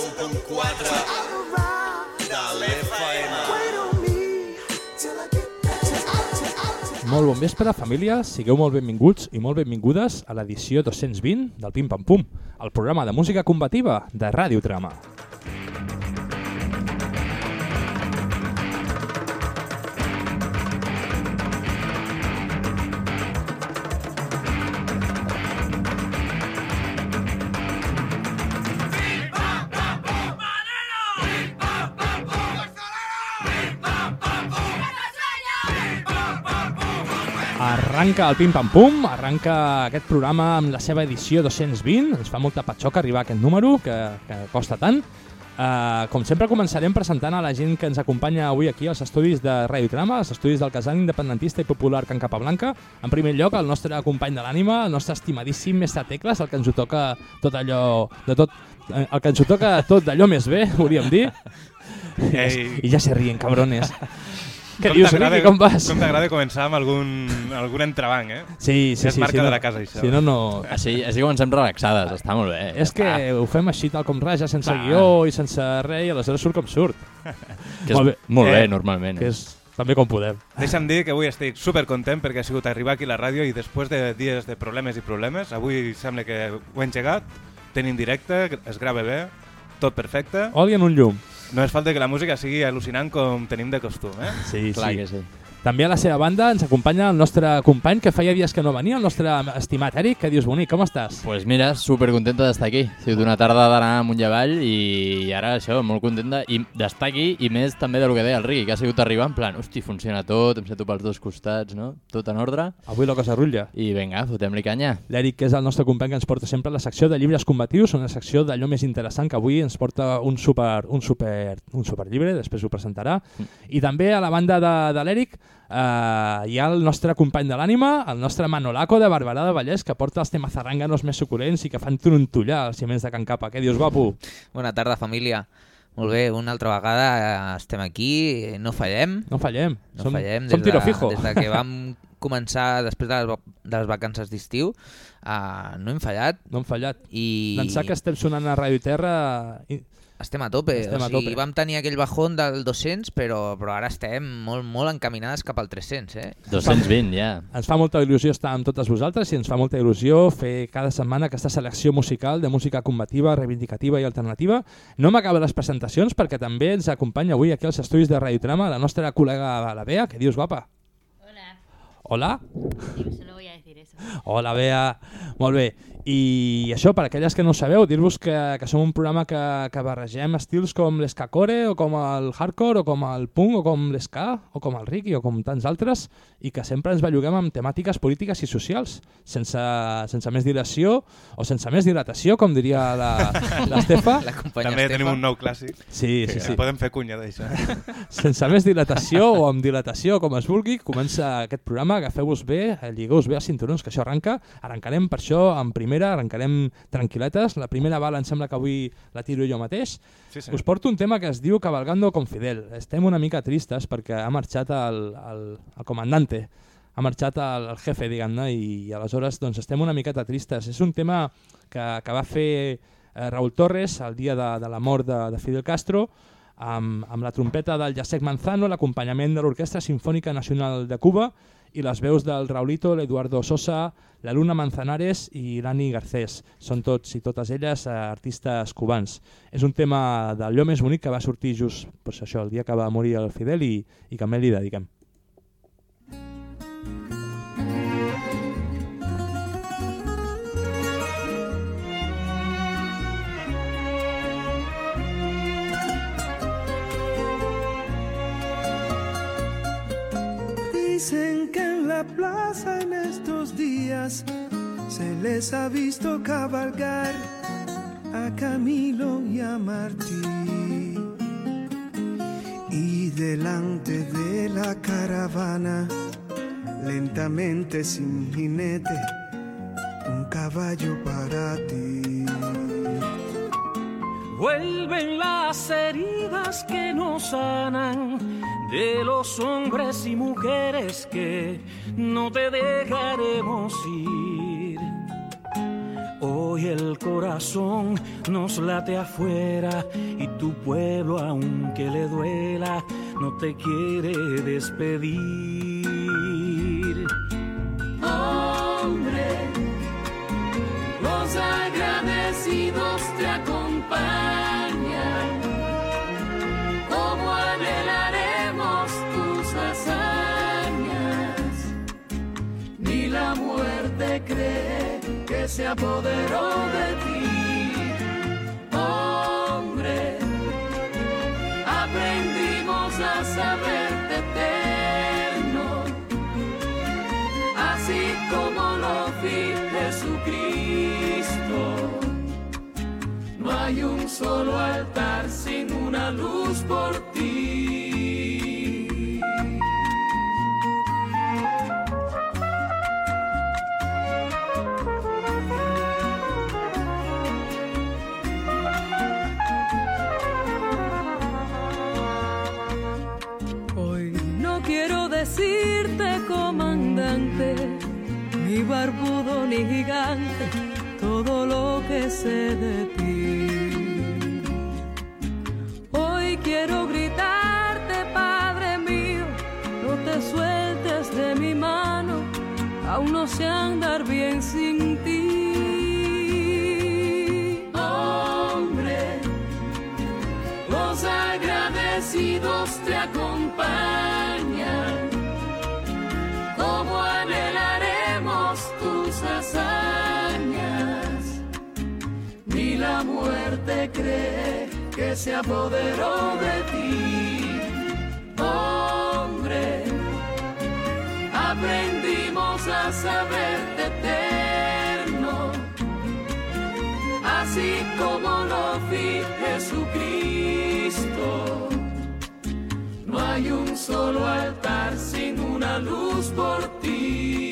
91.4 de l'FM. Molt bon vespre, família. Sigueu molt benvinguts i molt benvingudes a l'edició 220 del Pim Pam Pum, el programa de música combativa de Ràdio Trama. Arranca el Pim Pam Pum, arranca aquest programa amb la seva edició 220. Ens fa molta patxoca arribar a aquest número, que, que costa tant. Uh, com sempre començarem presentant a la gent que ens acompanya avui aquí als estudis de Radio Trama, als estudis del casal independentista i popular Can Capablanca. En primer lloc, el nostre company de l'ànima, el nostre estimadíssim mestre Tecles, el que ens ho toca tot allò... De tot, eh, el que ens ho toca tot d'allò més bé, hauríem dir. Ei. I ja se rien, cabrones. Què Com dius, Riqui, com vas? Com t'agrada començar amb algun, algun entrebanc, eh? Sí, sí, És sí. marca sí, de no, la casa, això. Si no, no... Així, així comencem relaxades, està molt bé. És que ho fem així tal com raja, sense Va. guió i sense res, i aleshores surt com surt. que és molt bé. molt bé Eh, normalment. Que és també com podem. Deixa'm dir que avui estic super content perquè ha sigut arribar aquí a la ràdio i després de dies de problemes i problemes, avui sembla que ho he engegat, tenim directe, es grava bé, tot perfecte. Oli en un llum. No és falta que la música sigui al·lucinant com tenim de costum, eh? Sí, Clar sí. que sí. També a la seva banda ens acompanya el nostre company que feia dies que no venia, el nostre estimat Eric. Què dius, bonic? Com estàs? Pues mira, super contenta d'estar aquí. Ha sigut una tarda d'anar amunt i avall i ara això, molt contenta d'estar aquí i més també del que deia el Riqui, que ha sigut arribar en plan, hosti, funciona tot, em sento pels dos costats, no? Tot en ordre. Avui la cosa rutlla. I vinga, fotem-li canya. L'Eric, que és el nostre company que ens porta sempre la secció de llibres combatius, una secció d'allò més interessant que avui ens porta un super, un super, un super llibre, després ho presentarà. I també a la banda de, de l'Eric eh, hi ha el nostre company de l'ànima, el nostre Manolaco de Barberà de Vallès, que porta els temes zarranganos més suculents i que fan trontollar els ciments de Can Capa. Què dius, guapo? Bona tarda, família. Molt bé, una altra vegada eh, estem aquí, no fallem. No fallem. No som, fallem. som des tiro de, fijo. Des de que vam començar després de les, de les vacances d'estiu, uh, no hem fallat No hem fallat. i D'ençà que estem sonant a Ràdio Terra... i- estem a tope. Estem o a sigui, tope. Vam tenir aquell bajón del 200, però, però ara estem molt, molt encaminades cap al 300. Eh? 220, ja. Ens fa molta il·lusió estar amb totes vosaltres i ens fa molta il·lusió fer cada setmana aquesta selecció musical de música combativa, reivindicativa i alternativa. No m'acaba les presentacions perquè també ens acompanya avui aquí als estudis de Radio Trama la nostra col·lega la Bea. Què dius, guapa? Hola, Hola? Digo, solo voy a decir eso. Hola, Bea. Molt bé. I això, per aquelles que no ho sabeu, dir-vos que, que som un programa que, que barregem estils com l'escacore, o com el hardcore, o com el punk, o com l'esca, o com el Ricky, o com tants altres, i que sempre ens belluguem amb temàtiques polítiques i socials, sense, sense més dilació, o sense més dilatació, com diria la- l'Estefa. També Estefa. tenim un nou clàssic, Sí, que sí, sí. podem fer cunya d'això. Sense més dilatació o amb dilatació, com es vulgui, comença aquest programa, agafeu-vos bé, lligueu-vos bé els cinturons, que això arranca. Arrencarem per això en primera, arrencarem tranquil·letes. La primera bala em sembla que avui la tiro jo mateix. Sí, sí. Us porto un tema que es diu Cabalgando con Fidel. Estem una mica tristes perquè ha marxat el, el, el comandante, ha marxat el, el jefe, diguem-ne, i aleshores doncs, estem una miqueta tristes. És un tema que, que va fer eh, Raúl Torres el dia de, de la mort de, de Fidel Castro, amb, amb la trompeta del Jacek Manzano, l'acompanyament de l'Orquestra Sinfònica Nacional de Cuba i les veus del Raulito, l'Eduardo Sosa, la Luna Manzanares i l'Ani Garcés. Són tots i totes elles eh, artistes cubans. És un tema d'allò més bonic que va sortir just pues, això, el dia que va morir el Fidel i, i que també li dediquem. Dicen que en la plaza en estos días se les ha visto cabalgar a Camilo y a Martí. Y delante de la caravana, lentamente sin jinete, un caballo para ti. Vuelven las heridas que nos sanan de los hombres y mujeres que no te dejaremos ir. Hoy el corazón nos late afuera y tu pueblo, aunque le duela, no te quiere despedir. Hombre, los agradecidos te acompañan. Como anhelaremos tus hazañas, ni la muerte cree que se apoderó de ti. Hombre, aprendimos a saberte eterno así como lo vi hay un solo altar sin una luz por ti. Hoy no quiero decirte comandante, ni barbudo ni gigante, todo lo que sé de ti. Quiero gritarte, Padre mío, no te sueltes de mi mano, aún no sé andar bien sin ti. Hombre, los agradecidos te acompañan. Como anhelaremos tus hazañas, ni la muerte cree que se apoderó de ti. Hombre, aprendimos a saberte eterno así como lo vi Jesucristo. No hay un solo altar sin una luz por ti.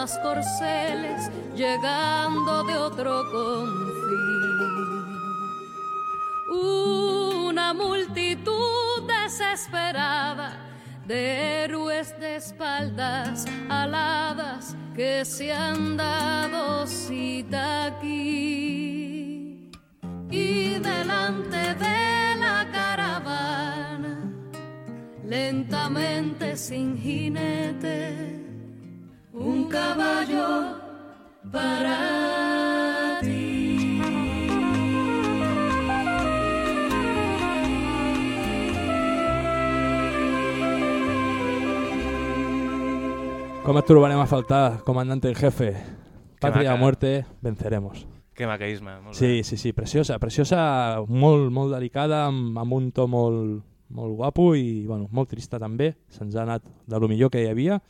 Más corceles llegando de otro confín. Una multitud desesperada de héroes de espaldas aladas que se han dado cita aquí. Y delante de la caravana, lentamente sin jinete, un caballo para ti. Com et trobarem a faltar, comandante en jefe? Patria o maca. muerte, venceremos. Que macaïsme. Molt Sí, bé. sí, sí, preciosa, preciosa, molt, molt delicada, amb, amb un to molt, molt guapo i bueno, molt trista també, se'ns ha anat de lo millor que hi havia.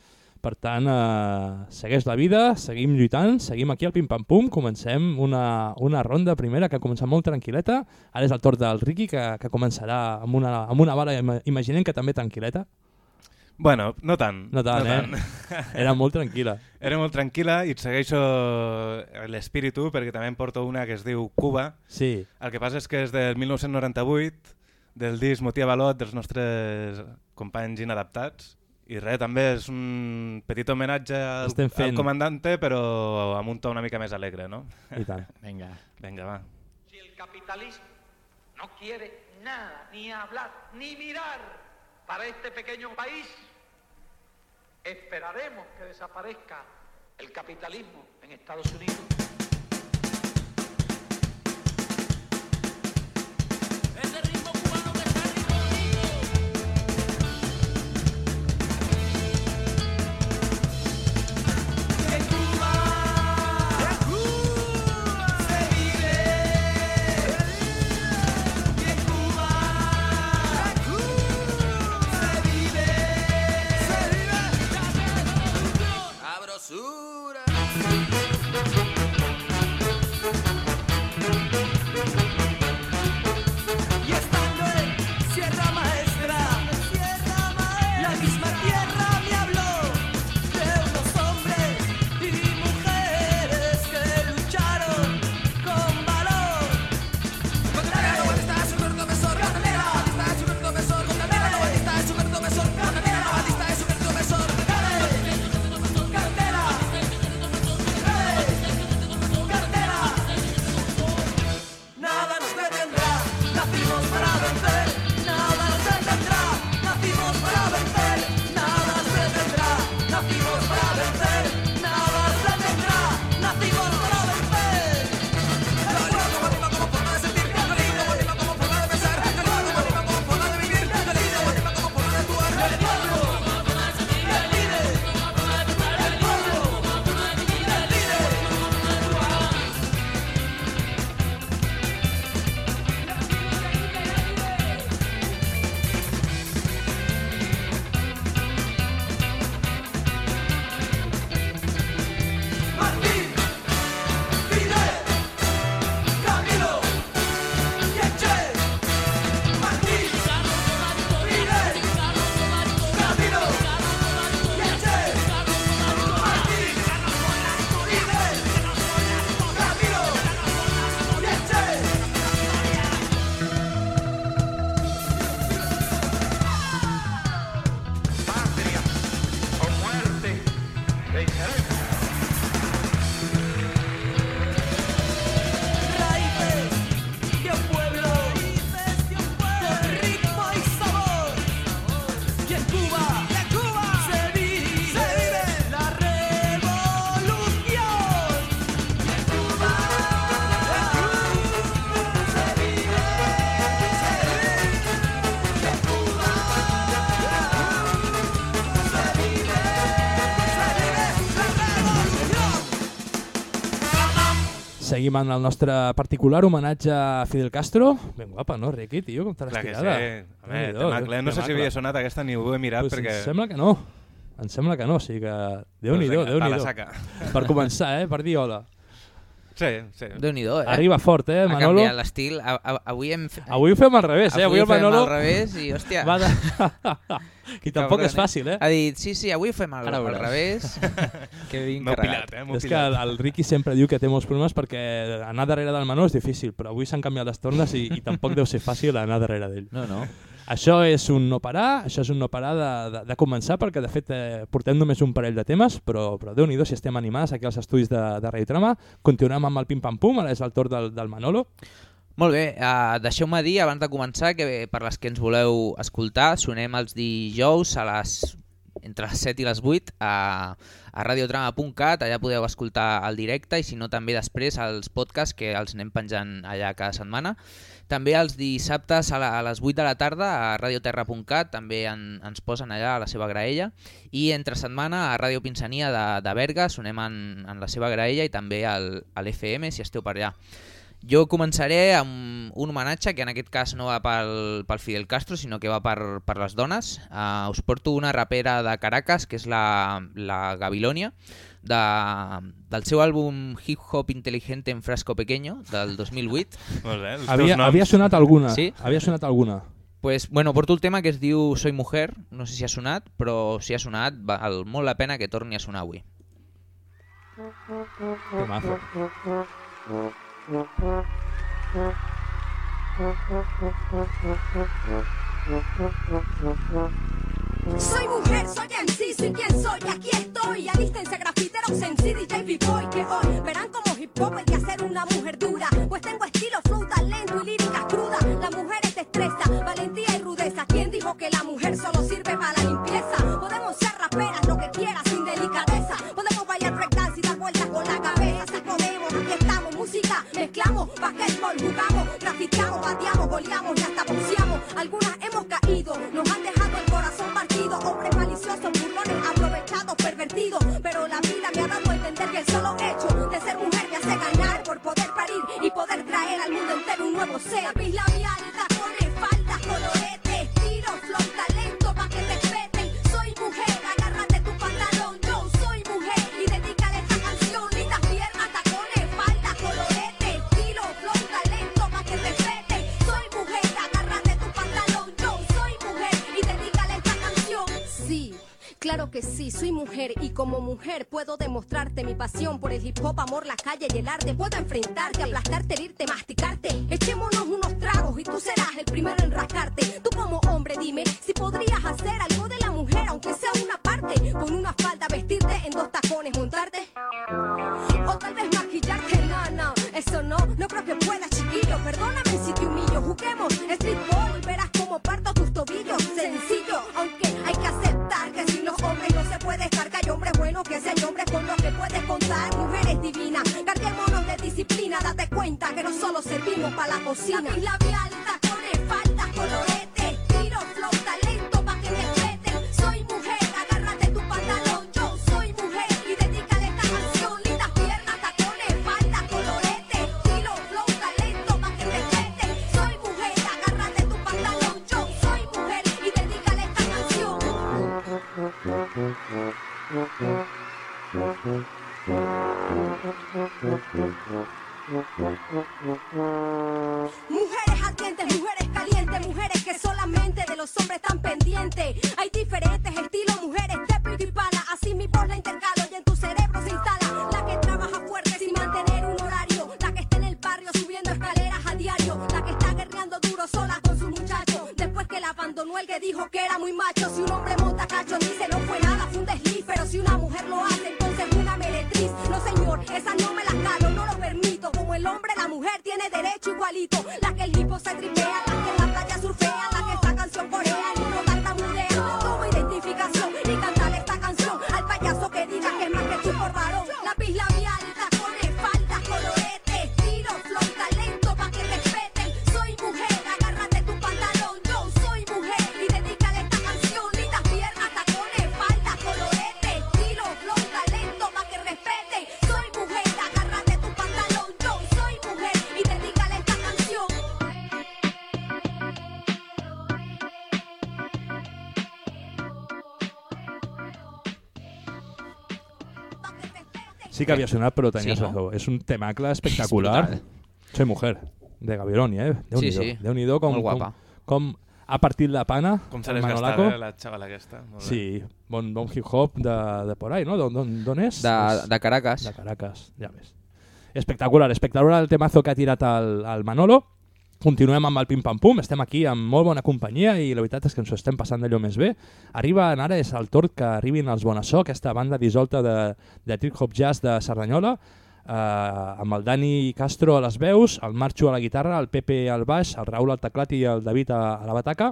Per tant, eh, segueix la vida, seguim lluitant, seguim aquí al pim-pam-pum, comencem una, una ronda primera que ha començat molt tranquil·leta, ara és el torn del Ricky que, que començarà amb una, amb una bala, ima- imaginem que també tranquil·leta. Bueno, no tant. No tant, eh? Era molt tranquil·la. Era molt tranquil·la i et segueixo l'espíritu perquè també em porto una que es diu Cuba. Sí. El que passa és que és del 1998, del disc Motia Balot dels nostres companys inadaptats. I res, també és un petit homenatge al, fent. al comandante, però amb un to una mica més alegre, no? I tant. Vinga. Vinga, va. Si el capitalismo no quiere nada, ni hablar, ni mirar para este pequeño país, esperaremos que desaparezca el capitalismo en Estados Unidos. Nacimos Seguim en el nostre particular homenatge a Fidel Castro. Ben guapa, no, Riqui, tio? Com te l'has que sí. tirada? A veure, temacle. No sé si havia sonat aquesta ni ho he mirat pues perquè... Em sembla que no. Em sembla que no, o sigui que... Déu-n'hi-do, la Déu-n'hi-do. saca. Per començar, eh? Per dir hola. Sí, sí. Déu-n'hi-do, eh? Arriba fort, eh, Ha Manolo? canviat l'estil. A- a- Avui hem... fe- Avui ho fem al revés, eh? Avui, el ho fem Manolo... al revés i, hòstia... Va de... I tampoc és fàcil, eh? Ha dit, sí, sí, avui ho fem al, al revés. que ben M'heu carregat. pillat, eh? És que el, el Riqui sempre diu que té molts problemes perquè anar darrere del Manolo és difícil, però avui s'han canviat les tornes i, i tampoc deu ser fàcil anar darrere d'ell. No, no. Això és un no parar, això és un no parar de, de, de començar, perquè de fet eh, portem només un parell de temes, però, però déu-n'hi-do si estem animats aquí als estudis de, de Radio Trama. Continuem amb el pim-pam-pum, ara és el torn del, del Manolo. Molt bé, uh, deixeu-me dir abans de començar que per les que ens voleu escoltar sonem els dijous a les entre les 7 i les 8 a, a radiotrama.cat, allà podeu escoltar el directe i si no també després els podcasts que els anem penjant allà cada setmana. També els dissabtes a, la, a les 8 de la tarda a radioterra.cat també en, ens posen allà a la seva graella i entre setmana a Ràdio Pinsania de, de Berga sonem en, en la seva graella i també al, a l'FM si esteu per allà. Jo començaré amb un homenatge que en aquest cas no va pel, pel Fidel Castro, sinó que va per, per les dones. Uh, us porto una rapera de Caracas, que és la, la Gabilonia, de, del seu àlbum Hip Hop Inteligente en Frasco Pequeño, del 2008. Molt bé, Havia, noms. havia sonat alguna. Sí? Havia sonat alguna. Pues, bueno, porto el tema que es diu Soy Mujer, no sé si ha sonat, però si ha sonat, val molt la pena que torni a sonar avui. Temazo. Soy mujer, soy MC, soy quien soy, aquí estoy. Alístense grafiteros en CD, JP Boy, que hoy verán como hip hop hay que hacer una mujer dura. Pues tengo estilo, flow, talento y líricas crudas. La mujer es destreza, valentía y rudeza. ¿Quién dijo que la mujer solo sirve para la limpieza? Podemos ser raperas, lo que quieras, sin delicadeza. Podemos bailar breakdance y dar vueltas con la cabeza. Si podemos, aquí estamos, música, mezclamos, basquetbol, jugamos, grafiteamos, bateamos, goleamos y hasta boxeamos. Algunas Pero la vida me ha dado a entender que el solo hecho de ser mujer me hace ganar por poder parir y poder traer al mundo entero un nuevo ser. Labial, tacones, Claro que sí, soy mujer y como mujer puedo demostrarte mi pasión por el hip hop, amor, la calle y el arte. Puedo enfrentarte, aplastarte, herirte, masticarte. Echémonos unos tragos y tú serás el primero en rascarte. Tú como hombre dime si podrías hacer Sí que havia sonat, però tenies Sí, no? És un temacle espectacular. brutal. Soy mujer, de Gavironi, eh? Déu-n'hi-do. Sí, sí. Déu-n'hi-do com, Molt guapa. com, com ha partit la pana. Com se el les Manolaco. gastava, eh, la xavala aquesta. Molt. Sí, bon, bon hip-hop de, de por ahí, no? D'on- és? De, de Caracas. De Caracas, ja ves. Espectacular, espectacular el temazo que ha tirat el, el Manolo. Continuem amb el pim-pam-pum, estem aquí amb molt bona companyia i la veritat és que ens ho estem passant d'allò més bé. Arriben ara, és el torn que arribin els Bonassó, aquesta banda dissolta de, de trip-hop jazz de Cerdanyola, eh, amb el Dani Castro a les veus, el Marxo a la guitarra, el Pepe al baix, el Raül al teclat i el David a, a la bataca.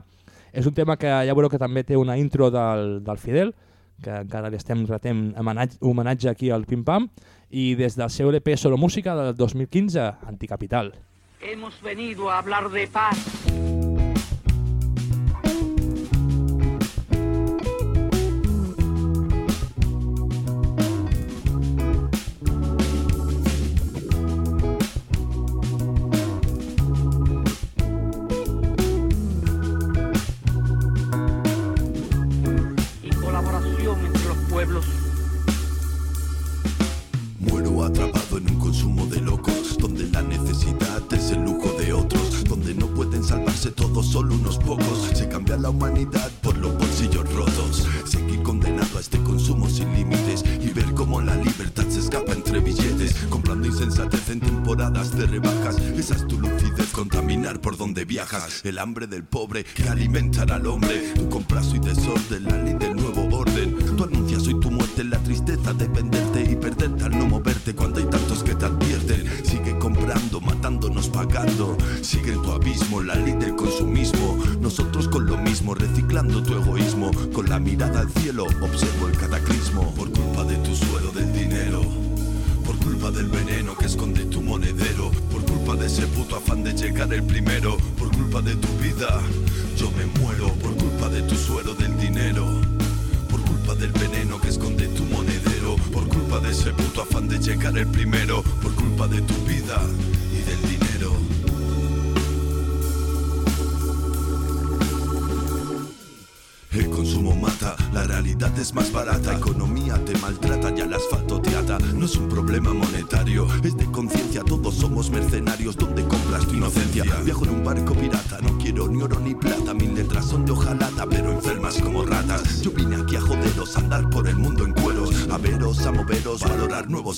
És un tema que ja veureu que també té una intro del, del Fidel, que encara li estem retent homenatge, aquí al Pim Pam, i des del seu LP Solo Música del 2015, Anticapital. Hemos venido a hablar de paz. El hambre del pobre que alimentará al hombre. Tu compras y desorden, la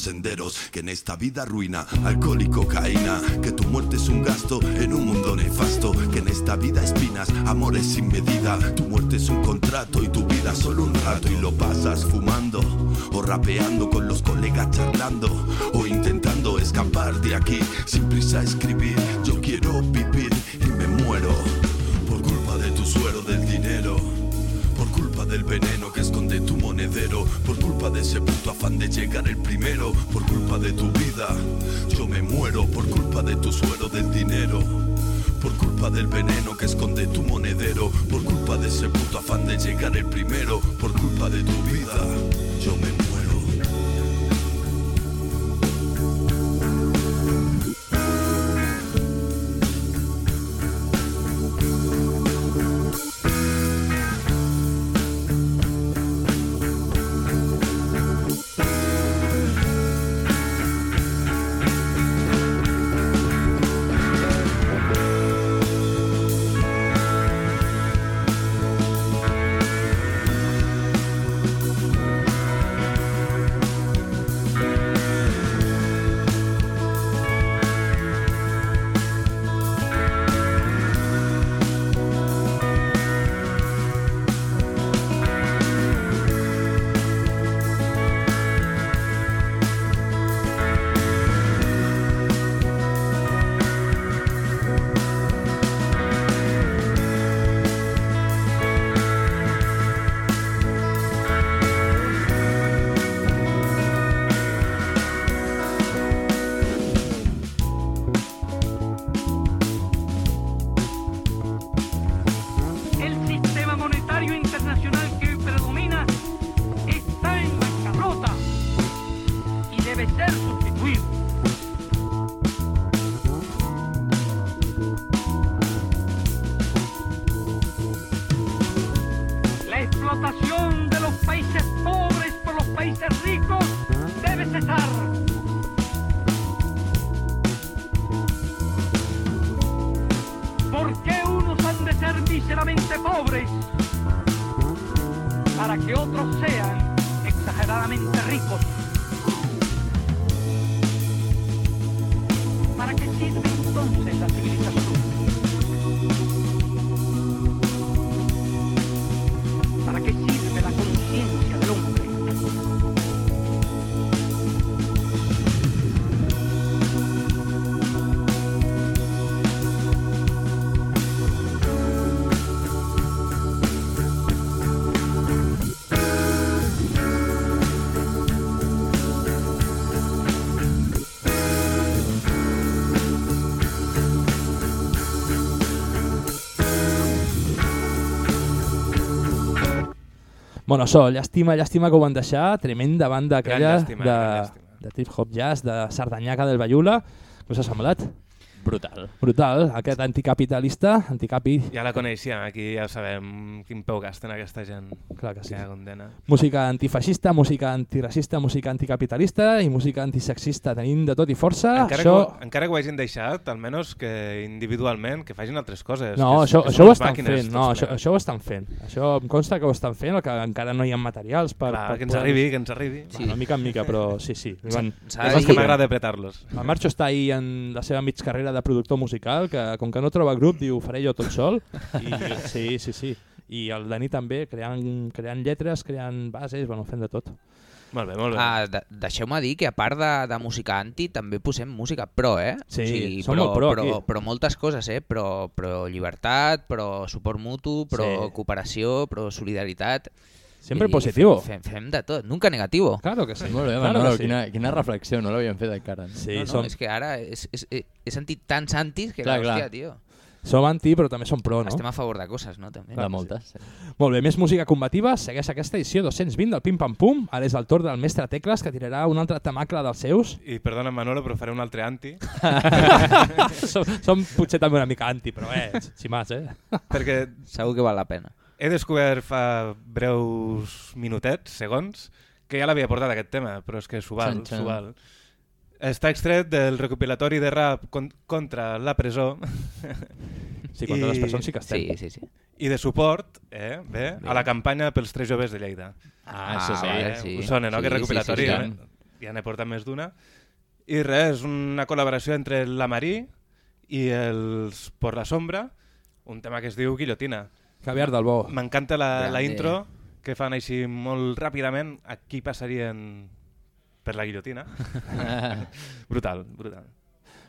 senderos que en esta vida ruina. Alcohol y cocaína, que tu muerte es un gasto en un mundo nefasto. Que en esta vida espinas, amores sin medida. Tu muerte es un contrato y tu vida solo un rato. Y lo pasas fumando o rapeando con los colegas charlando o intentando escapar de aquí sin prisa a escribir. Yo quiero vivir y me muero por culpa de tu suero del dinero, por culpa del veneno que esconde tu monedero ese puto afán de llegar el primero, por culpa de tu vida, yo me muero, por culpa de tu suero del dinero. Por culpa del veneno que esconde tu monedero, por culpa de ese puto afán de llegar el primero, por culpa de tu vida, yo me muero. Bueno, això, llàstima, llàstima que ho van deixar, tremenda banda Gran aquella llàstima, gran de, de trip-hop jazz, de Sardanyaca del Bayula. Us ha semblat? Brutal. Brutal, aquest anticapitalista, anticapi. Ja la coneixíem, aquí ja sabem quin peu gasten aquesta gent. Clar que sí. Ja condena. Música antifeixista, música antiracista, música anticapitalista i música antisexista. Tenim de tot i força. Encara, això... que, ho- encara que ho hagin deixat, almenys que individualment, que facin altres coses. No, que, això, que això ho estan màquines, fent, no, això, plegats. això ho estan fent. Això em consta que ho estan fent, el que encara no hi ha materials per... Clar, per que ens poder- arribi, que ens arribi. Sí. Bueno, mica en mica, però sí, sí. Van, És que m'agrada apretar-los. El Marxo està ahí en la seva mig carrera de productor musical, que com que no troba grup, diu, faré jo tot sol. I, sí, sí, sí. I el Dani també, creant, creant lletres, creant bases, bueno, fent de tot. Molt bé, molt bé. Ah, de, Deixeu-me dir que a part de, de música anti també posem música pro, eh? Sí, som però, molt pro però, aquí. però moltes coses, eh? Pro, pro llibertat, pro suport mutu, pro Sí. cooperació, pro solidaritat. Sempre dir, positivo. Fem, fem de tot, nunca negativo. Claro que sí. Molt bé, Claro Manolo, que sí. quina, quina reflexió, no l'havíem fet encara. Sí, no, no, som- és que ara és, és, he, he sentit tants antis que, Clar, clar, clar. hòstia, tio. Som anti, però també som pro, no? Estem a favor de coses, no? També. De moltes. Sí. Molt bé, més música combativa. Segueix aquesta edició 220 del Pim Pam Pum. Ara és el torn del mestre Tecles, que tirarà un altre temacle dels seus. I perdona, Manolo, però faré un altre anti. som, som potser també una mica anti, però eh, ximàs, eh? Perquè Segur que val la pena. He descobert fa breus minutets, segons, que ja l'havia portat aquest tema, però és que s'ho val, s'ho val. Està extret del recopilatori de rap con contra la presó. Sí, contra les presons sí que estem. Sí, sí, sí. I de suport, eh, bé, a la campanya pels tres joves de Lleida. Ah, això sí. eh? sí. Us sona, no? Sí, que sí, recopilatori, sí, sí, ja, ja n'he portat més d'una. I res, és una col·laboració entre la Marí i els Por la Sombra, un tema que es diu Guillotina. Caviar del bo. M'encanta la, la intro, que fan així molt ràpidament. Aquí passarien per la guillotina. brutal, brutal.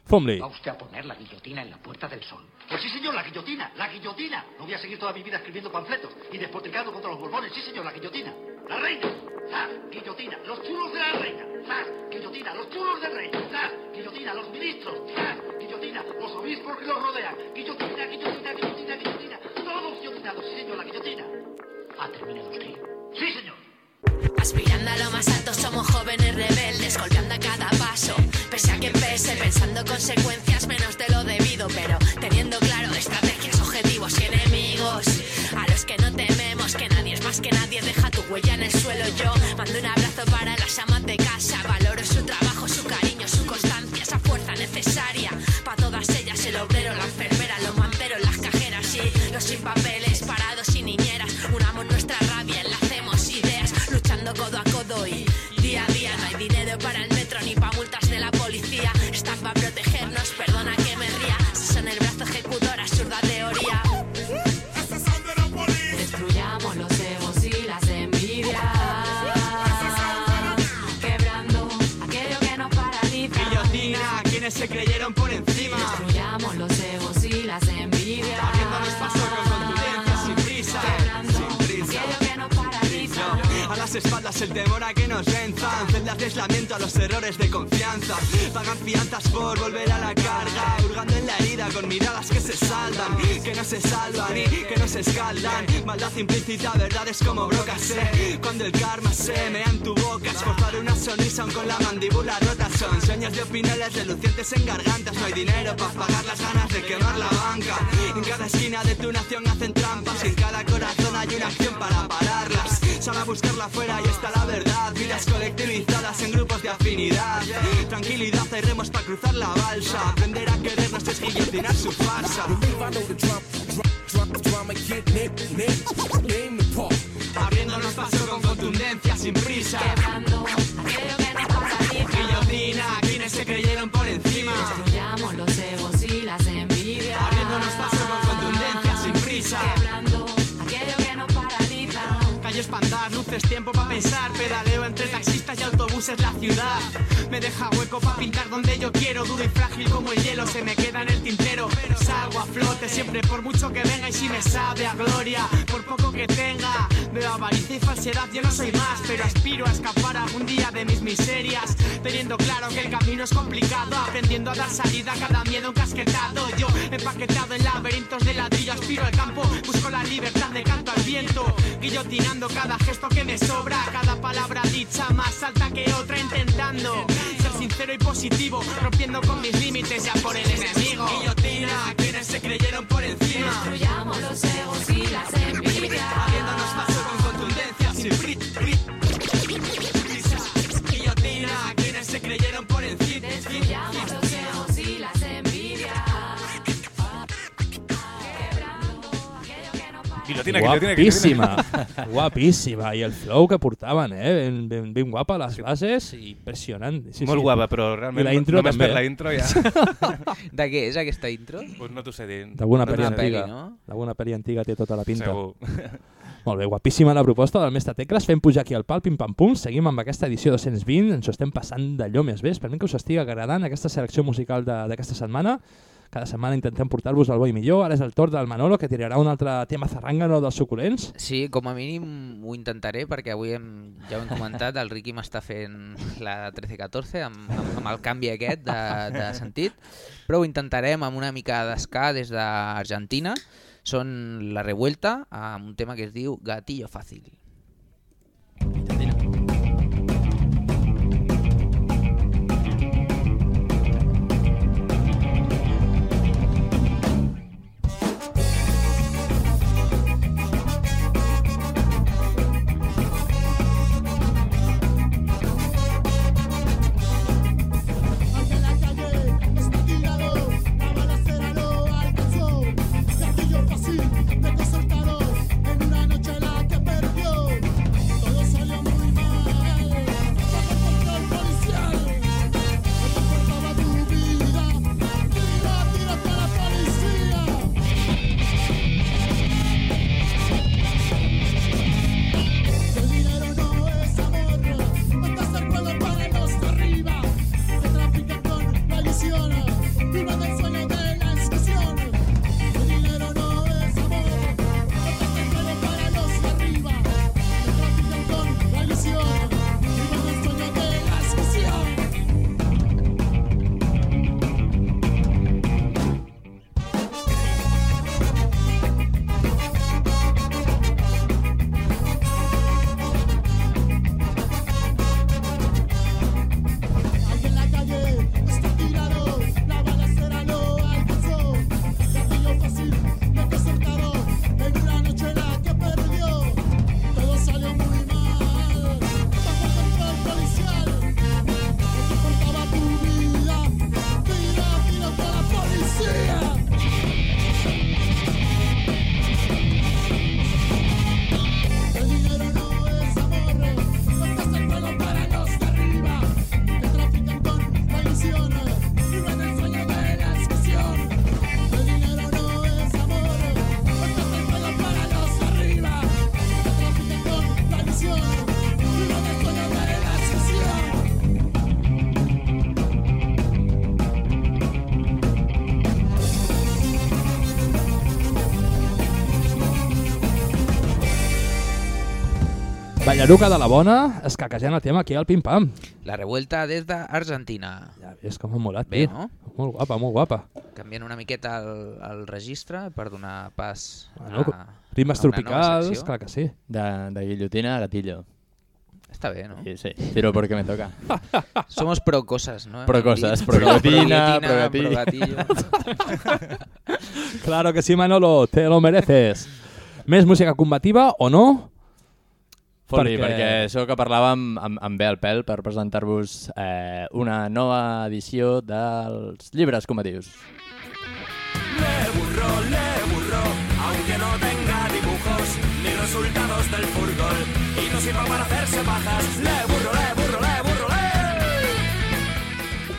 Fom-li. Va usted a poner la guillotina en la Puerta del Sol. Pues sí, señor, la guillotina, la guillotina. No voy a seguir toda mi vida escribiendo panfletos y despotricando contra los borbones. Sí, señor, la guillotina. La reina. ¡Zas! Guillotina. Los chulos de la reina. ¡Zas! Guillotina. Los chulos del rey. ¡Zas! Guillotina. Los ministros. ¡Zas! Guillotina. Los obispos que los rodean. Guillotina, guillotina, guillotina, guillotina. Todos guillotinados. Sí, señor, la guillotina. ¿Ha terminado usted? Sí, señor. Aspirando a lo más alto somos jóvenes rebeldes, golpeando a cada paso, pese a que pese, pensando consecuencias menos de lo debido, pero teniendo claro estrategias, objetivos y enemigos, que no tememos, que nadie es más que nadie, deja tu huella en el suelo, yo mando un abrazo para las amas de casa, valoro su trabajo, su cariño, su constancia, esa fuerza necesaria, para todas se creyeron las espaldas el temor a que nos venzan. Celdas de aislamiento a los errores de confianza. Pagan fianzas por volver a la carga Hurgando en la herida con miradas que se saldan Que no se salvan y que no se escaldan. Maldad implícita, verdades como brocas. Cuando el karma se mea en tu boca. Esforzar una sonrisa con la mandíbula rota Son sueños de opiniones relucientes en gargantas. No hay dinero para pagar las ganas de quemar la banca. En cada esquina de tu nación hacen trampas Y en cada corazón hay una acción para pararlas Sal a buscarla afuera y está la verdad. Vidas colectivizadas en grupos de afinidad. Tranquilidad, hay remos para cruzar la balsa. Aprender a querernos es guillotinar su farsa. Abriéndonos paso con contundencia, sin prisa. Guillotina luces, tiempo para pensar Pedaleo entre taxistas y autobuses la ciudad Me deja hueco para pintar donde yo quiero Duro y frágil como el hielo, se me queda en el tintero Salgo a flote siempre por mucho que venga Y si me sabe a gloria, por poco que tenga Veo avaricia y falsedad, yo no soy más Pero aspiro a escapar algún día de mis miserias Teniendo claro que el camino es complicado Aprendiendo a dar salida a cada miedo encasquetado Yo empaquetado en laberintos de ladrillo Aspiro al campo, busco la libertad de canto al viento Guillotinando cada gesto que me sobra Cada palabra dicha más alta que otra Intentando ser sincero y positivo Rompiendo con mis límites ya por el enemigo Guillotina a quienes se creyeron por encima Destruyamos los egos y las envidias. Abriéndonos paso con contundencia sin pri- pri- prisa. Guillotina a quienes se creyeron por encima Destruyamos Guillotina, guillotina, Guapíssima, guapíssima. I el flow que portaven, eh? Ben, ben, ben guapa, les bases, impressionant. Sí, Molt sí. guapa, però realment I la intro només també. per la intro ja... De què és aquesta intro? Pues no t'ho sé dir. D'alguna No pel·li t'ho sé dir. antiga. D'alguna pel·li antiga té tota la pinta. Segur. Molt bé, guapíssima la proposta del Mestre Tecles. Fem pujar aquí el pal, pim-pam-pum. Seguim amb aquesta edició 220. Ens ho estem passant d'allò més bé. Esperem que us estigui agradant aquesta selecció musical de- d'aquesta setmana. Cada setmana intentem portar-vos el bo i millor. Ara és el torn del Manolo, que tirarà un altre tema zarrangano dels suculents. Sí, com a mínim ho intentaré perquè avui hem, ja ho hem comentat, el Ricky m'està fent la 13-14 amb, amb, amb el canvi aquest de, de sentit, però ho intentarem amb una mica d'esca des d'Argentina. Són La Revuelta amb un tema que es diu Gatillo Fácil. Ante La llaruca de la bona, escaquejant el tema aquí al pim-pam. La revuelta des d'Argentina. Ja ves com ha molat, Bé, tio. no? Molt guapa, molt guapa. Canviant una miqueta el, el registre per donar pas Bueno, a, ritmes a tropicals, clar que sí. De, de guillotina a gatillo. Està bé, no? Sí, sí, tiro porque me toca. Somos pro cosas, ¿no? Pro cosas, pro guillotina, pro pro gatillo. gatillo. Claro que sí, Manolo, te lo mereces. Més música combativa o no? Foli, perquè... perquè això que parlàvem em, em ve al pèl per presentar-vos eh, una nova edició dels llibres combatius. Le burro, le burro, aunque no tenga dibujos ni resultados del fútbol y no sirva para hacerse pajas. Le burro, le burro, le burro, le.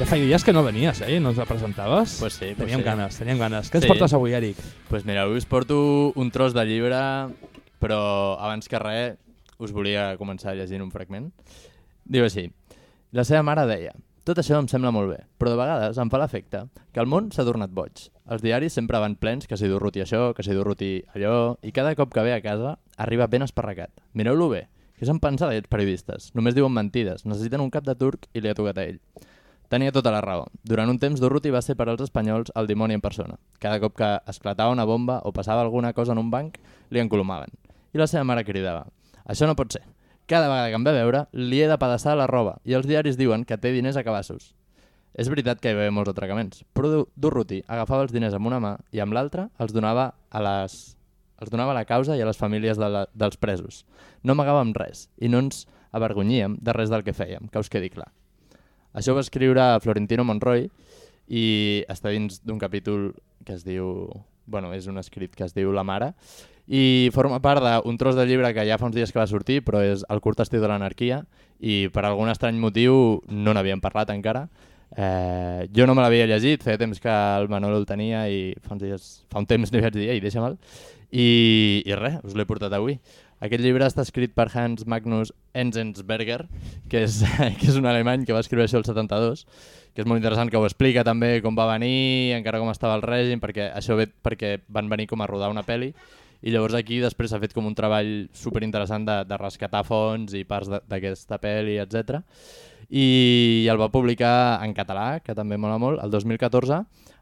Ja fa dies que no venies, eh? No ens la presentaves? Pues sí, pues teníem sí. ganes, teníem ganes. Què ens Sí. portes avui, Eric? pues mira, avui us porto un tros de llibre, però abans que res us volia començar llegint un fragment. Diu així, la seva mare deia tot això em sembla molt bé, però de vegades em fa l'efecte que el món s'ha tornat boig. Els diaris sempre van plens que si Durruti això, que si Durruti allò, i cada cop que ve a casa arriba ben esparracat. Mireu-lo bé, què se'n pensa d'aquests periodistes? Només diuen mentides, necessiten un cap de turc i li ha tocat a ell. Tenia tota la raó. Durant un temps Durruti va ser per als espanyols el dimoni en persona. Cada cop que esclatava una bomba o passava alguna cosa en un banc, li encolomaven. I la seva mare cridava, això no pot ser. Cada vegada que em ve a veure, li he de pedaçar la roba i els diaris diuen que té diners a cabassos. És veritat que hi va haver molts atracaments, però Du- Durruti agafava els diners amb una mà i amb l'altra els donava a les els donava a la causa i a les famílies de la, dels presos. No amagàvem res i no ens avergonyíem de res del que fèiem, que us quedi clar. Això ho va escriure Florentino Monroy i està dins d'un capítol que es diu... Bueno, és un escrit que es diu La mare i forma part d'un tros de llibre que ja fa uns dies que va sortir, però és El curt estiu de l'anarquia i per algun estrany motiu no n'havíem parlat encara. Eh, jo no me l'havia llegit, feia temps que el Manolo el tenia i fa, uns dies, fa un temps li vaig dir, ei, deixa'me'l. I, I res, us l'he portat avui. Aquest llibre està escrit per Hans Magnus Enzensberger, que és, que és un alemany que va escriure això el 72, que és molt interessant, que ho explica també com va venir, encara com estava el règim, perquè això ve perquè van venir com a rodar una peli, i llavors aquí després s'ha fet com un treball super interessant de, de rescatar fons i parts d'aquesta pel·li, etc. I el va publicar en català, que també mola molt, el 2014,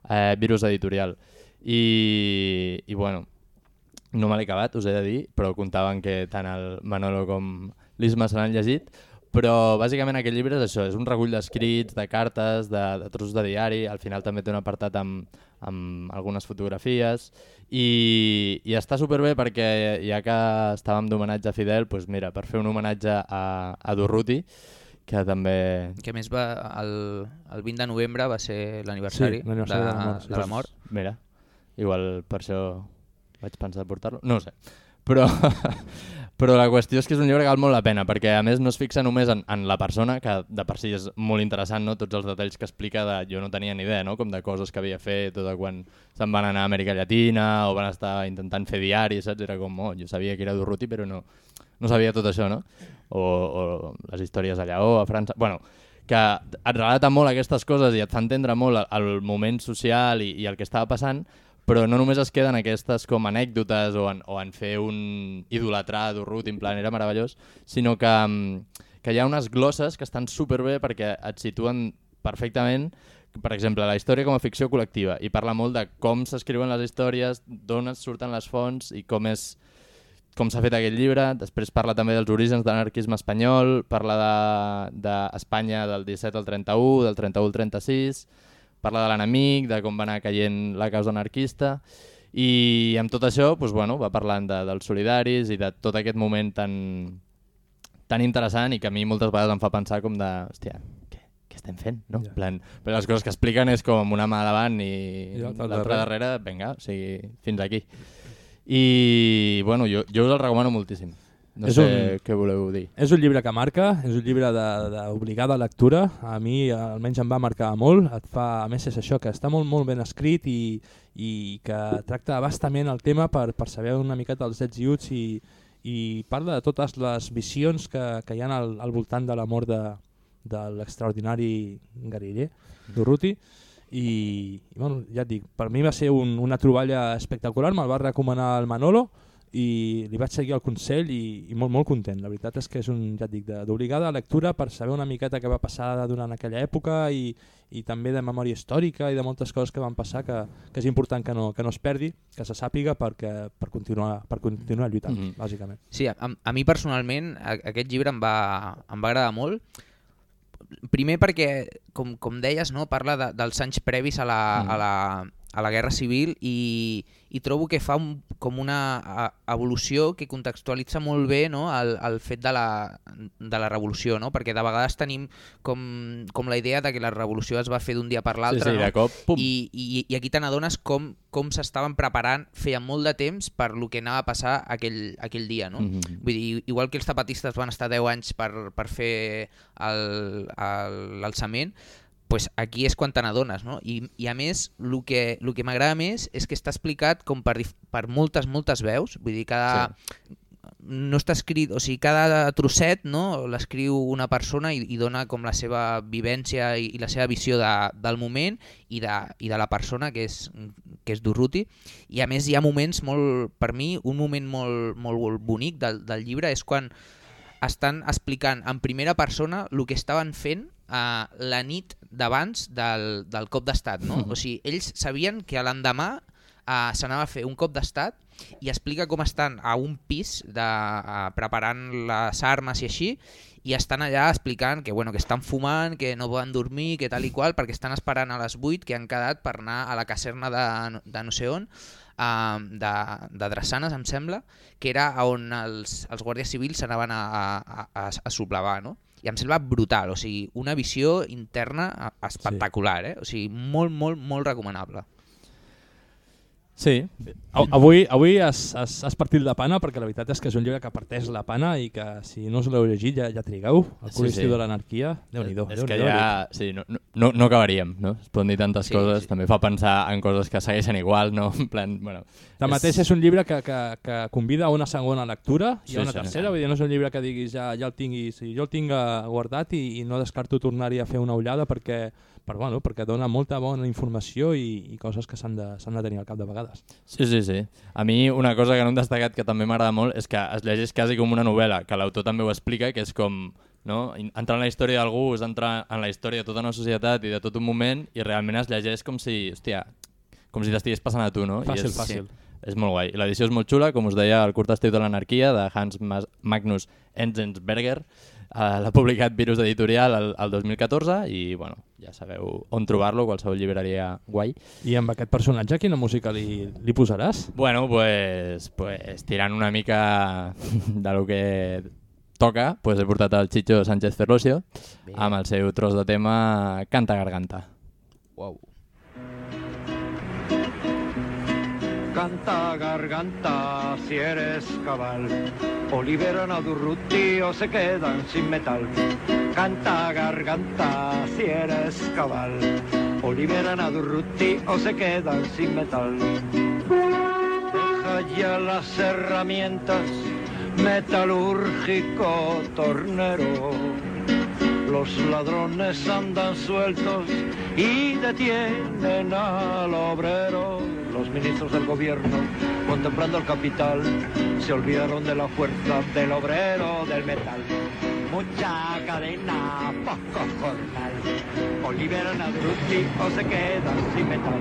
eh, Virus Editorial. I, i bueno, no me l'he acabat, us he de dir, però comptaven que tant el Manolo com l'Isma se l'han llegit, però bàsicament aquest llibre és això, és un recull d'escrits, de cartes, de, de trossos de diari, al final també té un apartat amb, amb algunes fotografies i, i està superbé perquè ja que estàvem d'homenatge a Fidel, doncs mira, per fer un homenatge a, a Durruti, que també... Que més va, el, el 20 de novembre va ser l'aniversari Sí, de sí. de la mort. Mira, igual per això vaig pensar portar-lo, no ho sé. Però, però la qüestió és que és un llibre que val molt la pena, perquè a més no es fixa només en, en la persona, que de per si és molt interessant, no? tots els detalls que explica, de, jo no tenia ni idea, no? com de coses que havia fet, tot de quan se'n van anar a Amèrica Llatina o van estar intentant fer diaris, saps? Era com, oh, jo sabia que era Durruti, però no, no sabia tot això, no? O, o les històries a Lleó, a França... Bueno, que et relata molt aquestes coses i et fa entendre molt el, el moment social i, i el que estava passant, però no només es queden aquestes com anècdotes o en, o en fer un idolatrar d'Urrut, en plan, era meravellós, sinó que, mm, que hi ha unes glosses que estan superbé perquè et situen perfectament per exemple, la història com a ficció col·lectiva i parla molt de com s'escriuen les històries, d'on es surten les fonts i com és com s'ha fet aquest llibre, després parla també dels orígens de l'anarquisme espanyol, parla d'Espanya de, d'Espanya del 17 al 31, del 31 al 36, parla de l'enemic, de com va anar caient la causa anarquista, i amb tot això doncs, bueno, va parlant de, dels solidaris i de tot aquest moment tan, tan interessant i que a mi moltes vegades em fa pensar com de, hòstia, què, què estem fent? No? Yeah. Plan, però les coses que expliquen és com una mà davant i, I l'altra al l'altra darrere. darrere, vinga, o sigui, fins aquí. I bueno, jo, jo us el recomano moltíssim. No És sé un- què voleu dir. És un llibre que marca, és un llibre d'obligada lectura. A mi almenys em va marcar molt. Et fa, a més és això, que està molt molt ben escrit i, i que tracta abastament el tema per, per saber una miqueta els ets i uts i, i parla de totes les visions que, que hi ha al, al voltant de la mort de, de l'extraordinari guerriller, Durruti. I, i bueno, ja et dic, per mi va ser un, una troballa espectacular, me'l va recomanar el Manolo i li vaig seguir el consell i, i molt, molt content. La veritat és que és un, ja et dic, de- d'obligada lectura per saber una miqueta què va passar durant aquella època i, i també de memòria històrica i de moltes coses que van passar que, que és important que no, que no es perdi, que se sàpiga perquè, per, continuar, per continuar lluitant, Mhm. bàsicament. Sí, a, a mi personalment a, aquest llibre em va, em va agradar molt. Primer perquè, com, com deies, no, parla de, dels anys previs a la, Mm. a la, a la Guerra Civil i, i trobo que fa un, com una evolució que contextualitza molt bé no, el, el fet de la, de la revolució, no? perquè de vegades tenim com, com la idea de que la revolució es va fer d'un dia per l'altre sí, no? cop, pum. I, i, i aquí te n'adones com, com s'estaven preparant feia molt de temps per lo que anava a passar aquell, aquell dia. No? Mhm. Vull dir, igual que els zapatistes van estar 10 anys per, per fer el- el- l'alçament, pues aquí és quan te n'adones, no? I, I a més, el que, el que m'agrada més és que està explicat com per, per moltes, moltes veus, vull dir, cada... No està escrit, o sigui, cada trosset no, l'escriu una persona i, i dona com la seva vivència i, i la seva visió de, del moment i de, i de la persona que és, que és Durruti. I a més hi ha moments molt, per mi, un moment molt, molt bonic del, del llibre és quan estan explicant en primera persona el que estaven fent uh, la nit d'abans del, del cop d'estat. No? O sigui, ells sabien que l'endemà uh, s'anava a fer un cop d'estat i explica com estan a un pis de, uh, preparant les armes i així i estan allà explicant que, bueno, que estan fumant, que no poden dormir, que tal i qual, perquè estan esperant a les 8 que han quedat per anar a la caserna de, de no sé on, uh, de, de Drassanes, em sembla, que era on els, els guàrdies civils s'anaven a, a, a, a sublevar, no? I em sembla brutal, o sigui, una visió interna espectacular, eh? O sigui, molt, molt, molt recomanable. Sí. Avui, avui has, has, has partit la pana perquè la veritat és que és un llibre que parteix la pana i que si no us l'heu llegit ja, ja trigueu. El Sí, col·lectiu sí. de l'anarquia, déu-n'hi-do. És que déu-n'hi-do, ja... Sí, no, no, no acabaríem, no? Es poden dir tantes Sí, coses, sí. també fa pensar en coses que segueixen igual, no? En plan, bueno... Tanmateix és un llibre que, que, que convida a una segona lectura i Sí, a una sí. tercera, vull dir, no és un llibre que diguis ja, ja el tinguis, sí, jo el tinc eh, guardat i, i no descarto tornar-hi a fer una ullada perquè, per, bueno, perquè dona molta bona informació i, i coses que s'han de, de tenir al cap de vegades. Sí, sí, sí. A mi una cosa que no hem destacat que també m'agrada molt és que es llegeix quasi com una novel·la, que l'autor també ho explica, que és com no? Entrar en la història d'algú és entrar en la història de tota una societat i de tot un moment i realment es llegeix com si, hòstia, com si t'estigués passant a tu, no? Fàcil, I és, fàcil. És molt guai. L'edició és molt xula, com us deia, el curt estiu de l'anarquia, de Hans Magnus Enzensberger. Uh, L'ha publicat Virus Editorial el, el 2014 i, bueno, ja sabeu on trobar-lo, qualsevol llibreria guai. I amb aquest personatge quina música li, li posaràs? Bueno, pues, pues tirant una mica de lo que toca, pues he portat el Chicho Sánchez Ferlosio amb el seu tros de tema Canta Garganta. Wow. Canta garganta si eres cabal, o liberan a Durruti o se quedan sin metal. Canta garganta si eres cabal, o liberan a Durruti o se quedan sin metal. Deja ya las herramientas, metalúrgico tornero. Los ladrones andan sueltos y detienen al obrero. Los ministros del gobierno, contemplando el capital, se olvidaron de la fuerza del obrero del metal. Mucha cadena, poco jornal. O liberan a Drutti o se quedan sin metal.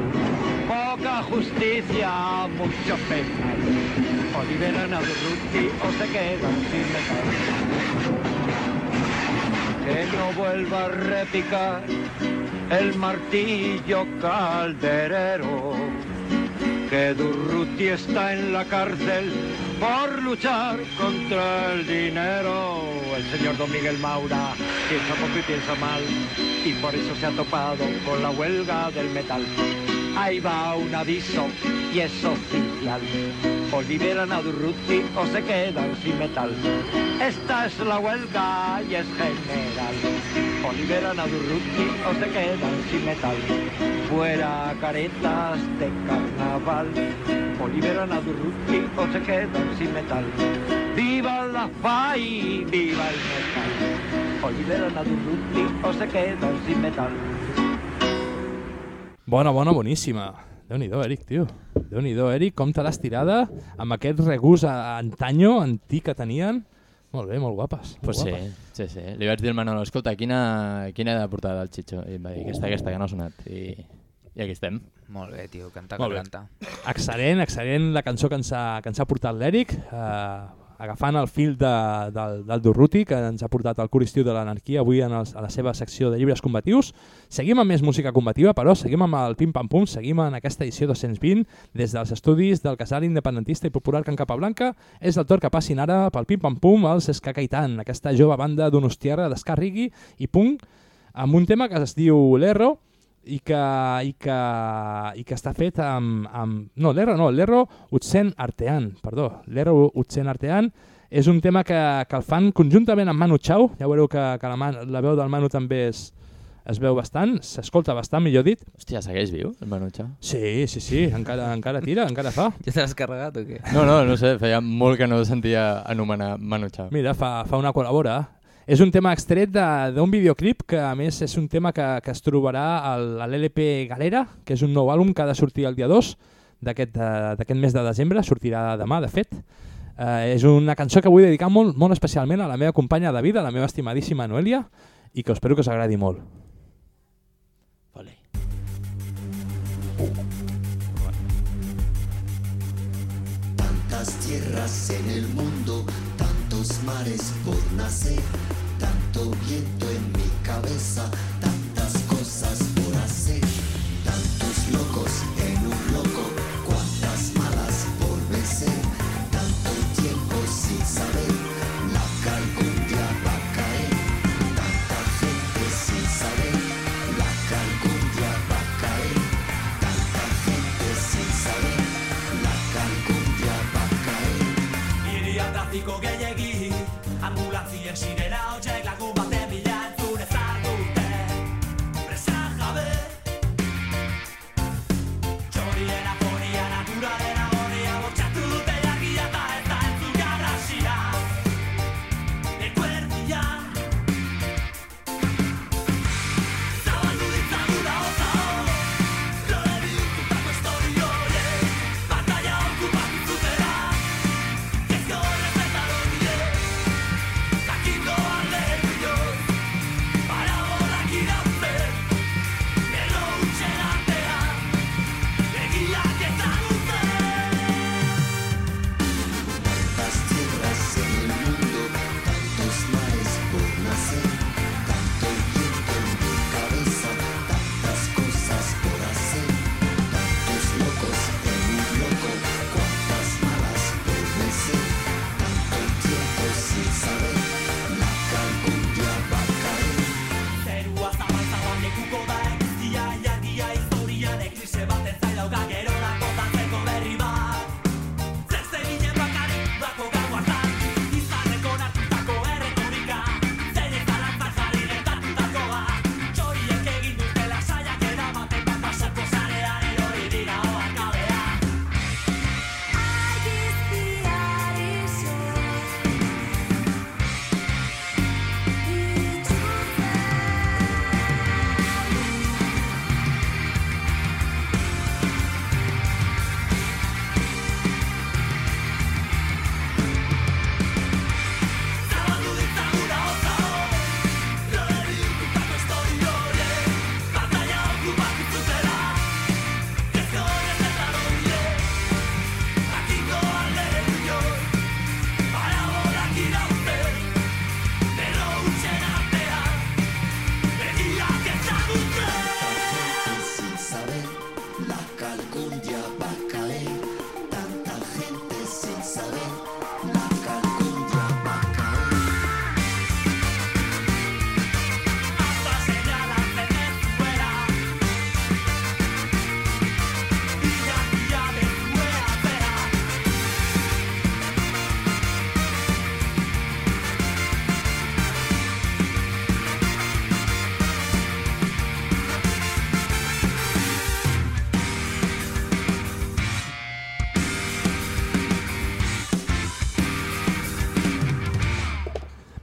Poca justicia, mucho penal. O liberan a Drutti o se quedan sin metal que no vuelva a repicar el martillo calderero. Que Durruti está en la cárcel por luchar contra el dinero. El señor Don Miguel Maura piensa poco y piensa mal y por eso se ha topado con la huelga del metal. Ahí va un aviso y es oficial. O liberan a o se quedan sin metal. Esta es la huelga y es general. O liberan a o se quedan sin metal. Fuera caretas de carnaval. O liberan a o se quedan sin metal. ¡Viva la FAI! ¡Viva el metal! O liberan a Durruti o se quedan sin metal. Bona, bona, boníssima. Déu-n'hi-do, Eric, tio. déu nhi Eric, com te l'has tirada amb aquest regús a- antanyo, antic que tenien. Molt bé, molt guapes. Molt Pues sí, guapes. sí, sí. Li vaig dir al Manolo, escolta, quina, quina he de portar del Chicho? I em va dir, aquesta, aquesta, que no ha sonat. I, i aquí estem. Molt bé, tio, canta Molt que canta. Excel·lent, excel·lent la cançó que ens ha, que ens ha portat l'Eric, eh, agafant el fil de, del, del Durruti, que ens ha portat el cur estiu de l'anarquia avui en els, a la seva secció de llibres combatius. Seguim amb més música combativa, però seguim amb el Pim Pam Pum, seguim en aquesta edició 220 des dels estudis del casal independentista i popular Can Capablanca. És el torn que passin ara pel Pim Pam Pum els Escacaitan, aquesta jove banda d'Unostiarra, d'Escarrigui i punk, amb un tema que es diu L'Erro, i que, i que, i que està fet amb... amb no, l'Erro no, l'Erro Utsen Artean, perdó. L'Erro Utsen Artean és un tema que, que el fan conjuntament amb Manu Chao, ja veureu que, que la, man, la veu del Manu també es, es veu bastant, s'escolta bastant, millor dit. Hòstia, segueix viu el Manu Chao? Sí, sí, sí, encara, encara tira, encara fa. Ja te l'has carregat o què? No, no, no sé, feia molt que no sentia anomenar Manu Chao. Mira, fa, fa una col·labora. És un tema extret de- d'un videoclip que a més és un tema que, que es trobarà al- a l'LP Galera, que és un nou àlbum que ha de sortir el dia 2 d'aquest d'aquest mes de desembre, sortirà demà de fet. Eh, és una cançó que vull dedicar molt, molt especialment a la meva companya de vida, la meva estimadíssima Noelia, i que espero que us agradi molt. Tantas tierras en el mundo, tantos mares por nacer, viento en mi cabeza, tantas cosas por hacer, tantos locos en un loco, cuantas malas por vencer, tanto tiempo sin saber, la que algún día va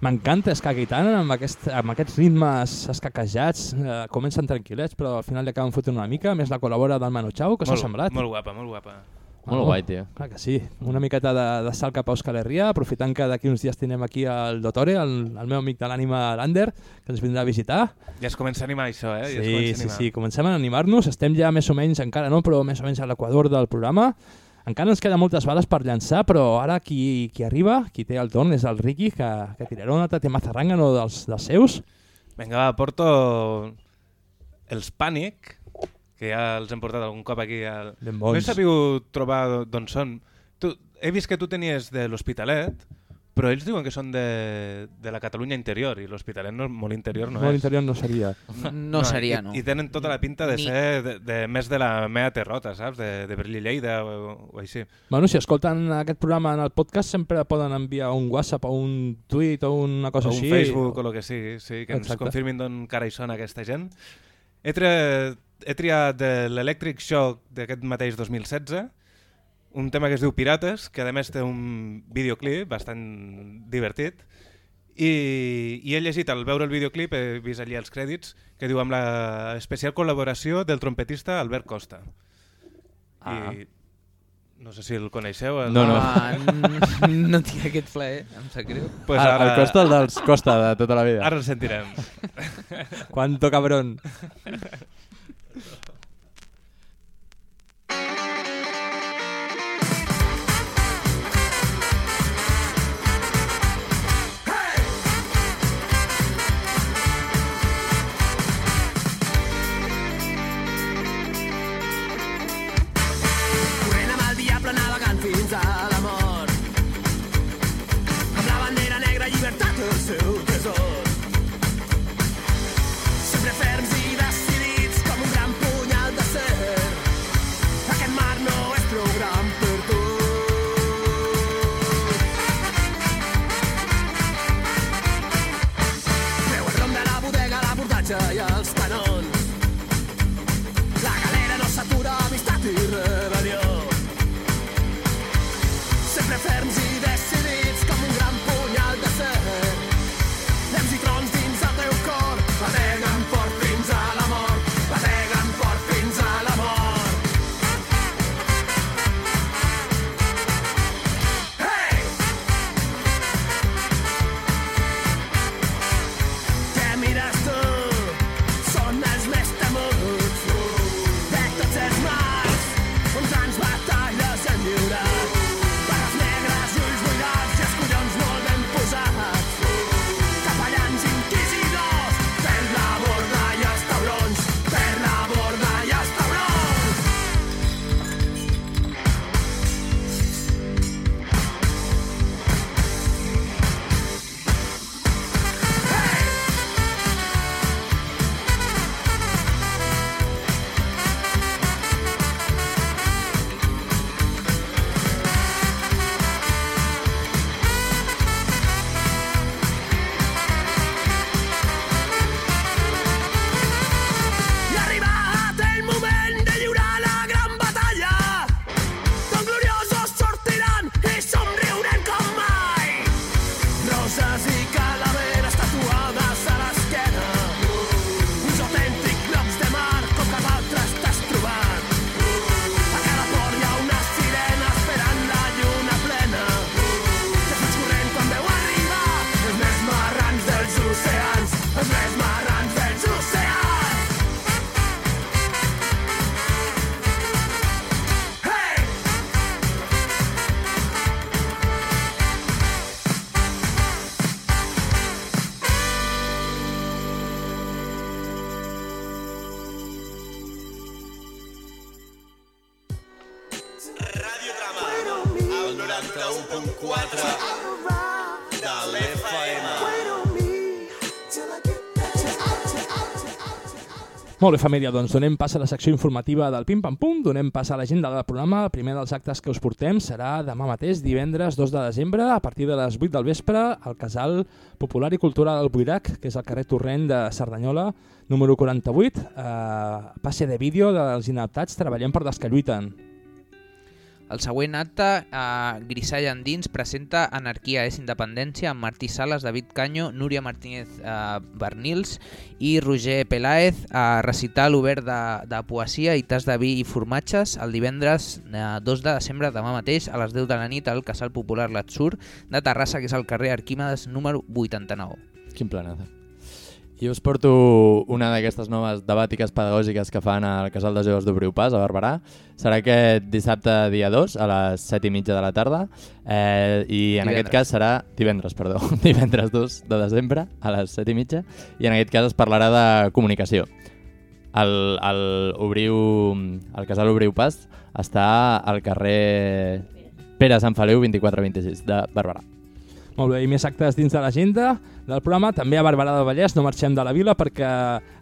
M'encanta Guitarra amb, aquest, amb aquests ritmes escaquejats, eh, comencen tranquil·lets però al final li acaben fotent una mica, més la col·labora del Manu Chao, que s'ha semblat? Molt guapa, molt guapa. Molt guai, tio. Clar que sí. Una miqueta de, de salt cap a Euskal Herria, aprofitant que d'aquí uns dies tenim aquí el Dottore, el, el meu amic de l'ànima Lander, que ens vindrà a visitar. Ja es comença a animar això, eh? Ja es Sí, comença a sí, sí, comencem a animar-nos, estem ja més o menys, encara no, però més o menys a l'equador del programa. Encara ens queden moltes bales per llançar, però ara qui, qui arriba, qui té el torn, és el Ricky, que, que tirarà un altre tema zarrangano dels, dels seus. Vinga, va, porto els Pànic, que ja els hem portat algun cop aquí. Al... No he sabut trobar d'on són. Tu, he vist que tu tenies de l'Hospitalet, però ells diuen que són de, de la Catalunya interior, i l'Hospitalet no, molt interior no Molt és. interior no seria. No seria, no. I, I tenen tota la pinta de Ni- ser de, de, més de la meva terrota, saps? De, de Berlí Lleida o, o així. Bueno, si escolten aquest programa en el podcast sempre poden enviar un WhatsApp o un tweet o una cosa o un així. Facebook o el que sigui, sí, que ens Exacte. confirmin d'on cara hi són aquesta gent. He, he triat de l'Electric Shock d'aquest mateix 2016, un tema que es diu Pirates, que a més té un videoclip bastant divertit, i, i he llegit al veure el videoclip, he vist allí els crèdits, que diu amb la especial col·laboració del trompetista Albert Costa. Ah. I no sé si el coneixeu. El... No, no. Ah, no tinc aquest plaer, em sap greu. Pues ara... El Costa, el dels Costa de tota la vida. Ara el sentirem. Quanto cabrón. Molt bé, família, doncs donem pas a la secció informativa del Pim Pam Pum, donem pas a l'agenda del programa. El primer dels actes que us portem serà demà mateix, divendres 2 de desembre, a partir de les 8 del vespre, al Casal Popular i Cultural El Buirac, que és al carrer Torrent de Cerdanyola, número 48. Eh, passe de vídeo dels inadaptats Treballem per les que lluiten. El següent acte, eh, Grisalla Endins, presenta Anarquia és independència amb Martí Sales, David Canyo, Núria Martínez eh, Bernils i Roger Peláez a recital obert de, de poesia i tas de vi i formatges el divendres eh, 2 de desembre demà mateix a les 10 de la nit al Casal Popular Latsur de Terrassa, que és al carrer Arquímedes número 89. Quin planazo. I us porto una d'aquestes noves debàtiques pedagògiques que fan al Casal de Joves d'Obriu Pas, a Barberà. Serà aquest dissabte dia 2 a les 7 i mitja de la tarda eh, i en Divendres. aquest cas serà divendres, perdó, divendres 2 de desembre a les 7 i mitja i en aquest cas es parlarà de comunicació. El, el, Obriu, el Casal Obriu Pas està al carrer Pere Sant Feliu 2426 de Barberà. Molt bé, i més actes dins de l'agenda del programa. També a Barberà del Vallès no marxem de la vila perquè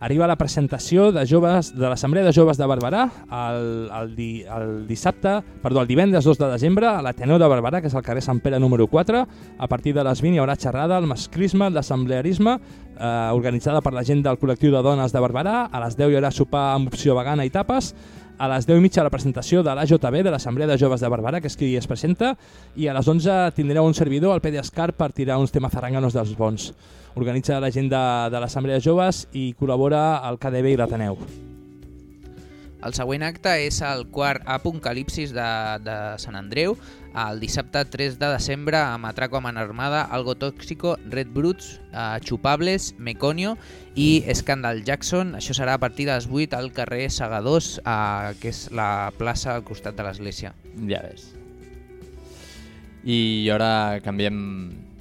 arriba la presentació de joves de l'Assemblea de Joves de Barberà el, el, di, el dissabte, perdó, el divendres 2 de desembre a l'Ateneu de Barberà, que és al carrer Sant Pere número 4. A partir de les 20 hi haurà xerrada, el masclisme, l'assemblearisme, eh, organitzada per la gent del col·lectiu de dones de Barberà. A les 10 hi haurà sopar amb opció vegana i tapes. A les 10 i mitja la presentació de l'AJB, de l'Assemblea de Joves de Barberà, que és qui es presenta, i a les 11 tindreu un servidor al Pede Escar per tirar uns temes zarranganos dels bons. Organitza la de, l'Assemblea de Joves i col·labora el KDB i l'Ateneu. El següent acte és el quart Apocalipsis de, de Sant Andreu, el dissabte 3 de desembre amb Atraco a Man Armada, Algo Tóxico, Red Brutes, eh, Chupables, Meconio i Scandal Jackson. Això serà a partir de les 8 al carrer Segadors, eh, que és la plaça al costat de l'església. Ja ves. I ara canviem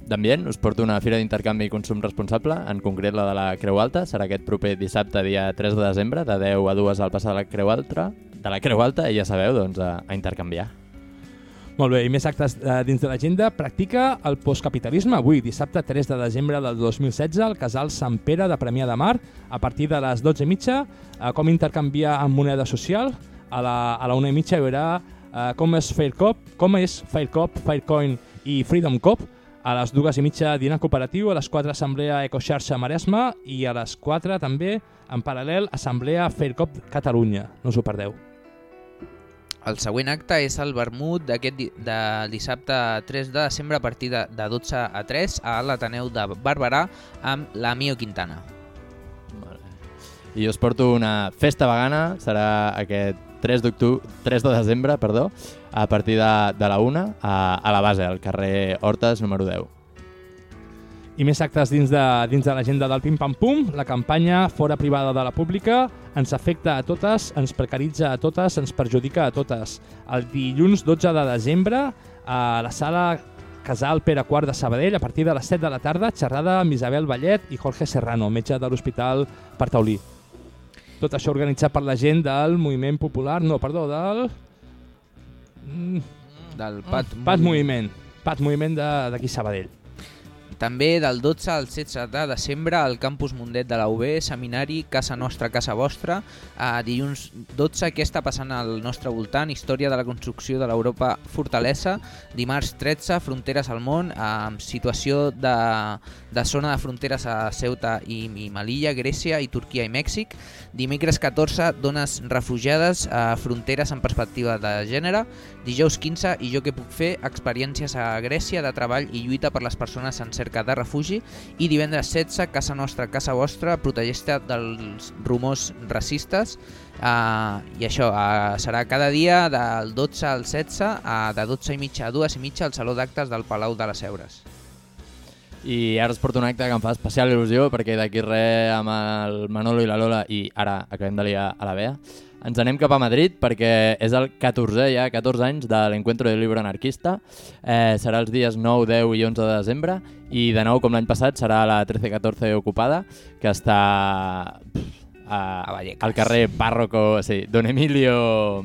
d'ambient. Us porto una fira d'intercanvi i consum responsable, en concret la de la Creu Alta. Serà aquest proper dissabte, dia 3 de desembre, de 10 a 2 al passar de la Creu Alta, de la Creu Alta i ja sabeu, doncs, a, a intercanviar. Molt bé, i més actes eh, dins de l'agenda. Practica el postcapitalisme avui, dissabte 3 de desembre del 2016, al Casal Sant Pere de Premià de Mar, a partir de les 12 i mitja, eh, com intercanviar amb moneda social. A la, a la 1 i mitja hi haurà eh, com és Faircop, com és Faircop, Faircoin i Freedom Cop. A les dues i mitja dinar cooperatiu, a les 4 assemblea Ecoxarxa Maresme i a les 4 també, en paral·lel, assemblea Faircop Catalunya. No us ho perdeu. El següent acte és el vermut d'aquest di de dissabte 3 de desembre a partir de, de 12 a 3 a l'Ateneu de Barberà amb la Mio Quintana. I us porto una festa vegana, serà aquest 3, d'octu- 3 de desembre, perdó, a partir de, de la 1 a, a la base, al carrer Hortes número 10. I més actes dins de, dins de l'agenda del Pim Pam Pum, la campanya Fora privada de la pública ens afecta a totes, ens precaritza a totes, ens perjudica a totes. El dilluns 12 de desembre a la sala Casal Pere IV de Sabadell a partir de les 7 de la tarda, xerrada amb Isabel Vallet i Jorge Serrano, metge de l'Hospital Partaulí. Tot això organitzat per la gent del Moviment Popular, no, perdó, del... Mm, Del Pat, Pat Moviment, Pat Moviment d'aquí Sabadell. També del 12 al 16 de desembre al campus Mundet de la UB, seminari Casa Nostra, Casa Vostra. A dilluns 12, què està passant al nostre voltant? Història de la construcció de l'Europa Fortalesa. Dimarts 13, Fronteres al món, amb situació de, de zona de fronteres a Ceuta i, i Melilla, Grècia i Turquia i Mèxic. Dimecres 14, dones refugiades, a fronteres en perspectiva de gènere. Dijous 15, i jo què puc fer? Experiències a Grècia de treball i lluita per les persones en cerca de refugi. I divendres 16, Casa Nostra, Casa Vostra, protegeix-te dels rumors racistes. Uh, I això uh, serà cada dia del 12 al 16, uh, de 12 i mitja a 2 i mitja al Saló d'Actes del Palau de les Eures. I ara us porto un acte que em fa especial il·lusió perquè d'aquí res amb el Manolo i la Lola i ara acabem de liar a la Bea ens anem cap a Madrid perquè és el 14è, ja 14 anys de l'Encuentro del Libro Anarquista. Eh, serà els dies 9, 10 i 11 de desembre i de nou, com l'any passat, serà la 1314 ocupada, que està pff, a, a al carrer Párroco, sí, Don Emilio...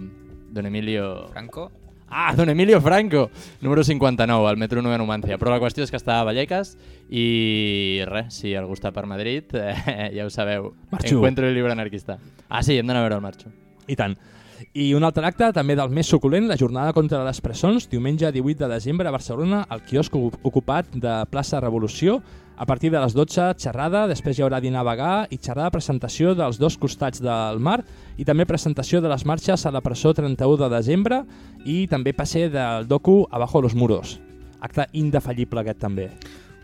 Don Emilio... Franco? Ah, Don Emilio Franco, número 59, al metro Nueva Numancia. Però la qüestió és que està a Vallecas i res, si algú està per Madrid, eh, ja ho sabeu. Marxo. Encuentro el llibre anarquista. Ah, sí, hem d'anar a veure el Marxo. I tant. I un altre acte, també del més suculent, la jornada contra les presons, diumenge 18 de desembre a Barcelona, al quiosc ocu- ocupat de plaça Revolució. A partir de les 12, xerrada, després hi haurà dinar vegà i xerrada presentació dels dos costats del mar i també presentació de les marxes a la presó 31 de desembre i també passe del docu Abajo los muros. Acte indefallible aquest també.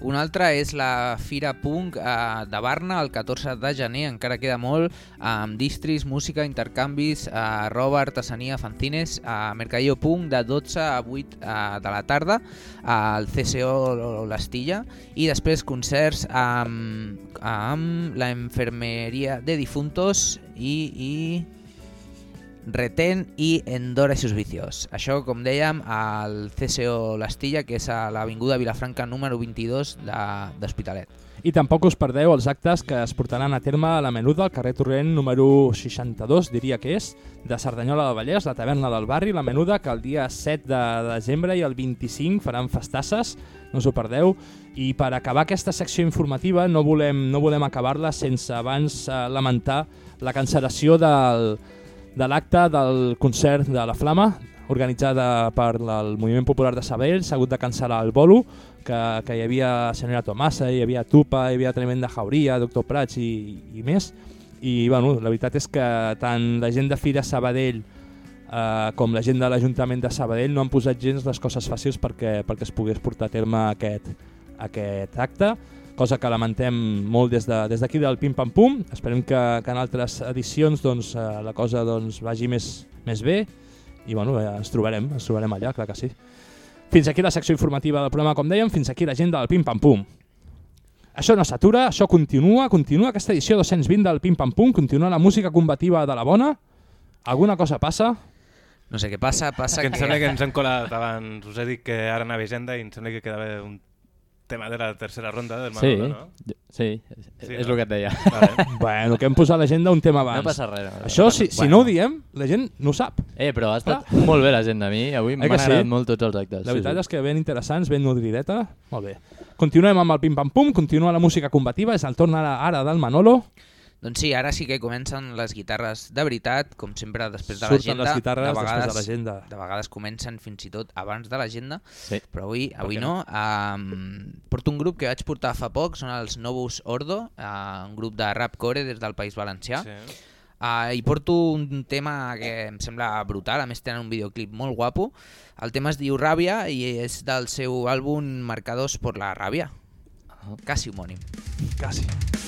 Un altre és la Fira Punk eh, de Barna el 14 de gener, encara queda molt, amb distris, música, intercanvis, eh, roba, artesania, fanzines, eh, Mercadillo Punk de 12 a 8 eh, de la tarda al CCO L'Estilla. I després concerts amb, amb la Enfermeria de Difuntos i, i Retén i Endora i sus vicios. Això, com dèiem, al CCO L'Estilla, que és a l'Avinguda Vilafranca número 22 de- d'Hospitalet. I tampoc us perdeu els actes que es portaran a terme a la Menuda, al carrer Torrent número 62, diria que és, de Cerdanyola del Vallès, la taverna del barri, la Menuda, que el dia 7 de desembre i el 25 faran festasses, no us ho perdeu. I per acabar aquesta secció informativa no volem, no volem acabar-la sense abans eh, lamentar la cancel·lació del, de l'acte del concert de la Flama, organitzada per el Moviment Popular de Sabadell, s'ha hagut de cancel·lar el bolo, que, que hi havia senyora Tomasa, hi havia Tupa, hi havia Tremenda Jauria, Doctor Prats i, i més. I bueno, la veritat és que tant la gent de Fira Sabadell eh, com la gent de l'Ajuntament de Sabadell no han posat gens les coses fàcils perquè, perquè es pogués portar a terme aquest, aquest acte, cosa que lamentem molt des d'aquí de, des d'aquí del Pim Pam Pum. Esperem que, que en altres edicions doncs, eh, la cosa doncs, vagi més, més bé i bueno, eh, ens trobarem, ens trobarem allà, clar que sí. Fins aquí la secció informativa del programa, com dèiem, fins aquí l'agenda del Pim Pam Pum. Això no s'atura, això continua, continua aquesta edició 220 del Pim Pam Pum, continua la música combativa de la bona. Alguna cosa passa? No sé què passa, passa que... Em sembla que ens hem colat abans, us he dit que ara anava agenda i em sembla que quedava un tema de la tercera ronda del Sí, Manolo, no? jo- sí, és el que et deia. Vale. Bueno, que hem posat a l'agenda un tema abans. No passa res. No, Això, si, si no ho diem, la gent no ho sap. Eh, però ha estat molt bé l'agenda a mi, avui Eh m'han que sí? agradat molt tots els actes. La veritat és que ben interessants, ben nodrideta. Molt bé. Continuem amb el pim-pam-pum, continua la música combativa, és el torn ara, ara del Manolo. Doncs sí, ara sí que comencen les guitarres de veritat, com sempre després de Surten l'agenda. les guitarres de després vegades, de l'agenda. De vegades comencen fins i tot abans de l'agenda, sí. però avui, avui què no. Um, porto un grup que vaig portar fa poc, són els Novus Ordo, uh, un grup de rapcore des del País Valencià. Sí. Uh, I porto un tema que em sembla brutal, a més tenen un videoclip molt guapo. El tema es diu Ràbia i és del seu àlbum Marcados por la Ràbia. Quasi homònim. Quasi. Con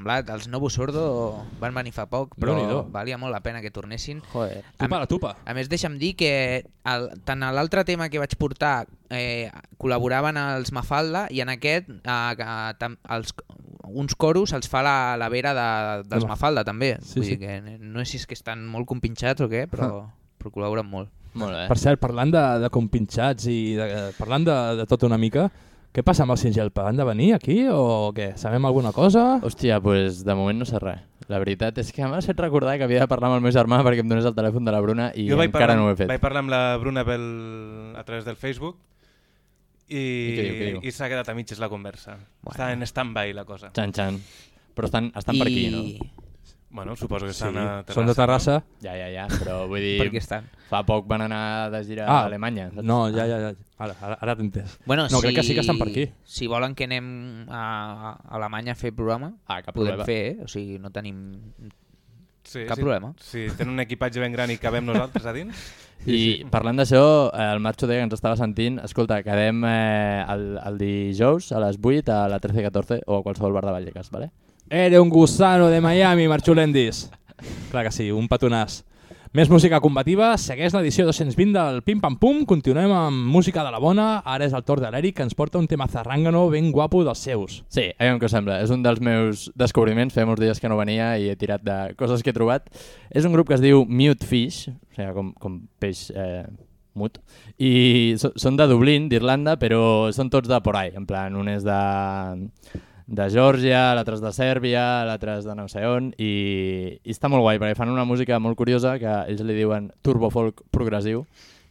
semblat? Els Novo Sordo van venir fa poc, però valia molt la pena que tornessin. Joder. Tupa la tupa. A més, deixa'm dir que el, tant a l'altre tema que vaig portar eh, col·laboraven els Mafalda i en aquest eh, tam, els, uns coros els fa la, la Vera de, dels Home. Mafalda també. Sí, Vull sí. dir que no sé si és que estan molt compinxats o què, però, però col·laboren molt. Molt bé. Per cert, parlant de, de compinxats i de, parlant de, de tot una mica, què passa amb el Singelpa? Han de venir aquí o què? Sabem alguna cosa? Hòstia, pues de moment no sé res. La veritat és que m'ha fet recordar que havia de parlar amb el meu germà perquè em donés el telèfon de la Bruna i jo encara parlar, no ho he fet. Vaig parlar amb la Bruna pel, a través del Facebook i, I què diu, què diu? i s'ha quedat a mitges la conversa. Bueno. Està en stand-by la cosa. Xan, xan. Però estan, estan per aquí, no? Bueno, suposo que estan Sí, a Terrassa. són de Terrassa. Ja, ja, ja, però vull dir... Per què estan? Fa poc van anar de gira Ah, a Alemanya. saps? No, ja, ja, ja. Ara, ara, ara t'he entès. Bueno, no, si, crec que sí que estan per aquí. Si volen que anem a, a Alemanya a fer programa, ah, cap podem problema. fer, eh? o sigui, no tenim Sí, cap sí. problema. Si tenen un equipatge ben gran i cabem nosaltres a dins. I parlant d'això, eh, el Marcho de que ens estava sentint, escolta, quedem eh, el, el dijous a les 8 a la 13-14 o a qualsevol bar de Vallecas, ¿vale? Eres un gusano de Miami, Marchulendis. Clar que sí, un petonàs. Més música combativa, segueix l'edició 220 del Pim Pam Pum, continuem amb música de la bona, ara és el torn de l'Eric que ens porta un tema zarrangano ben guapo dels seus. Sí, aviam què sembla. És un dels meus descobriments, feia molts dies que no venia i he tirat de coses que he trobat. És un grup que es diu Mute Fish, o sigui, com, com peix eh, mut, i són de Dublín, d'Irlanda, però són tots de por ahí, en plan, un és de de Geòrgia, l'altre és de Sèrbia, l'altre és de no sé on, i, i està molt guai, perquè fan una música molt curiosa que ells li diuen turbo folk progressiu.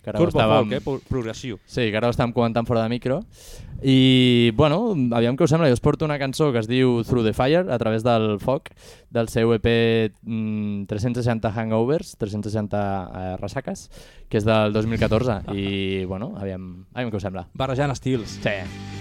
Que ara ho Turbo folk, eh? Pro- Progressiu. Sí, que ara ho estàvem comentant fora de micro. I, bueno, aviam què us sembla. Jo us porto una cançó que es diu Through the Fire, a través del foc, del seu EP mm, 360 Hangovers, 360 eh, ressaques, que és del 2014. I, bueno, aviam, aviam què us sembla. Barrejant estils. Sí.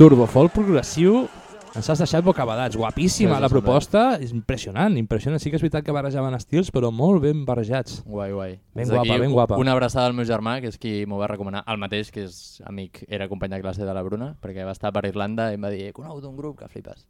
Turbo folk progressiu, ens has deixat bocabadats. Guapíssima la proposta, és impressionant, impressionant. Sí que és veritat que barrejaven estils, però molt ben barrejats. Guai, guai. Ben Des guapa, ben guapa. Una abraçada al meu germà, que és qui m'ho va recomanar, el mateix, que és amic, era company de classe de la Bruna, perquè va estar per Irlanda i em va dir, he conegut un grup que flipes.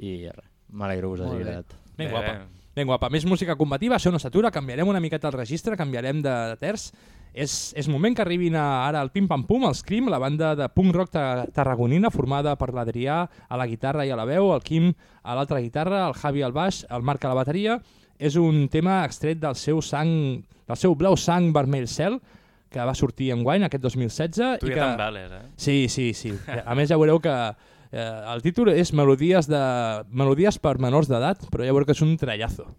I res, m'alegro que us hagi agradat. Ben guapa. Ben guapa. Més música combativa, això no s'atura, canviarem una miqueta el registre, canviarem de, de terç. És, és moment que arribin a, ara el Pim Pam Pum, el Scream, la banda de punk rock ta- tarragonina formada per l'Adrià a la guitarra i a la veu, el Quim a l'altra guitarra, el Javi al baix, el Marc a la bateria. És un tema extret del seu sang, del seu blau sang vermell cel, que va sortir en guany aquest 2016. Tu i ja que... te'n vales, eh? Sí, sí, sí. A més ja veureu que eh, el títol és Melodies, de, melodies per menors d'edat, però ja veureu que és un trellazo.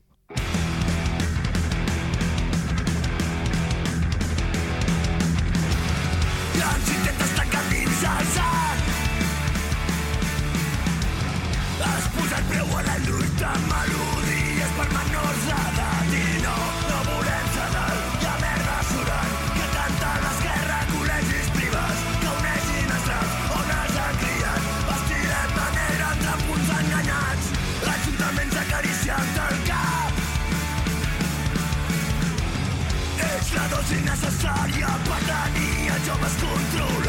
Necessària per tenir a joves controlats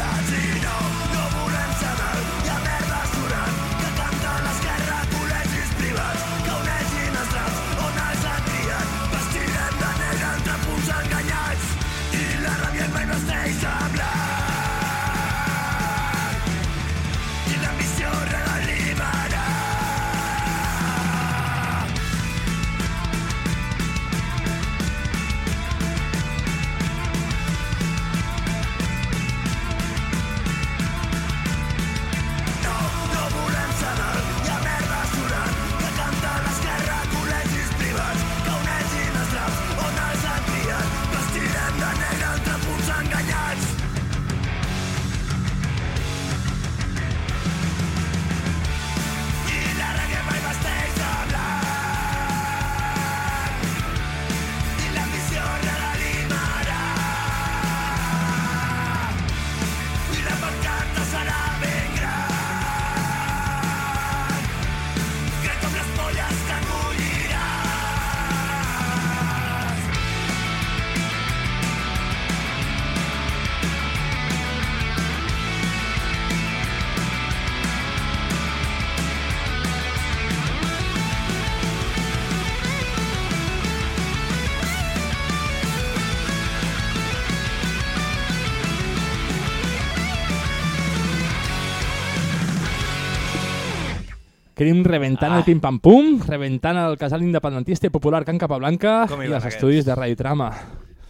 Crim reventant ah. el pim-pam-pum, reventant el casal independentista i popular Can Capablanca Com i els aquests? estudis de Radio Trama.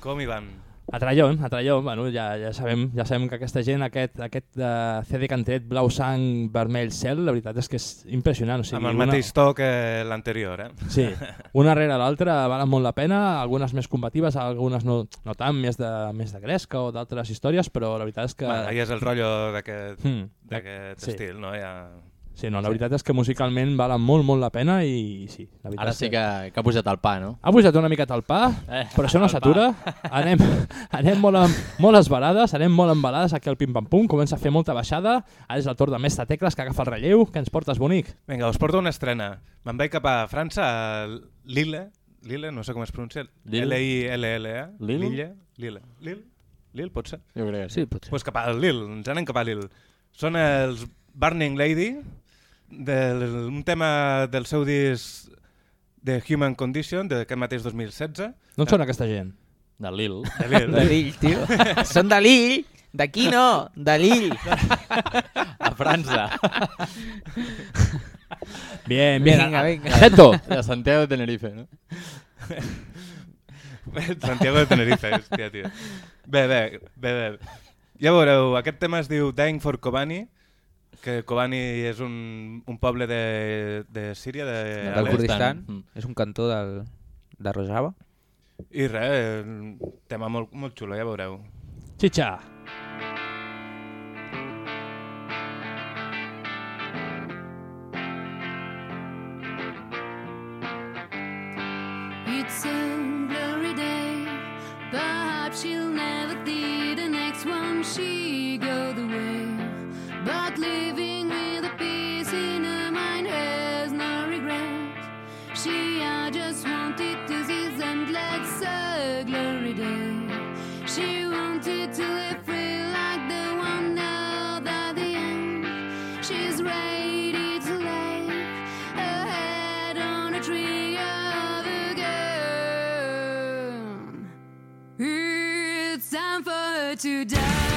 Com hi van? A Trallon, a Trallon, bueno, ja, ja, sabem, ja sabem que aquesta gent, aquest, aquest uh, CD que han tret, blau sang, vermell cel, la veritat és que és impressionant. O sigui, Amb el mateix to que l'anterior, eh? Sí, una rere l'altra valen molt la pena, algunes més combatives, algunes no, no tant, més de, més de gresca o d'altres històries, però la veritat és que... Bueno, ja és el rotllo d'aquest Hmm. Sí. estil, no? Ja... Sí, no, la veritat és que musicalment valen molt, molt la pena i sí. La veritat Ara sí que, que ha pujat el pa, no? Ha pujat una miqueta el pa, Eh, però això no s'atura. Anem, anem molt, amb, molt esbarades, anem molt embalades aquí al pim-pam-pum, comença a fer molta baixada, ara és el torn de Mestre Tecles que agafa el relleu, que ens portes bonic. Vinga, us porto una estrena. Me'n vaig cap a França, a Lille, Lille, no sé com es pronuncia, Lille? L-I-L-L-E, Lille? Lille, Lille, Lille, Lille, pot ser? Jo crec que Sí, pot ser. Pues cap a Lille, ens anem cap a Lille. Són els Burning Lady, del, un tema del seu disc de Human Condition, d'aquest mateix 2016. D'on són aquesta gent? De Lille. De Lille. De Lille, tio. Són de Lille. D'aquí no, de Lille. A França. Bien, bien. Vinga, vinga. Atento. De Santiago de Tenerife, no? Santiago de Tenerife, hòstia, tio. Bé, bé, bé, bé. Ja veureu, aquest tema es diu Dying for Kobani, que Kobani és un, un poble de, de Síria, de, Del. Kurdistan. Mm. És un cantó del, de Rojava. I res, un tema molt, molt xulo, ja veureu. Chicha. It's a blurry day. Perhaps she'll never see the next one. She Living with a peace in her mind has no regret. She I just wanted disease and let's a glory day. She wanted to live free like the one now At the end. She's ready to lay her head on a tree of a girl. It's time for her to die.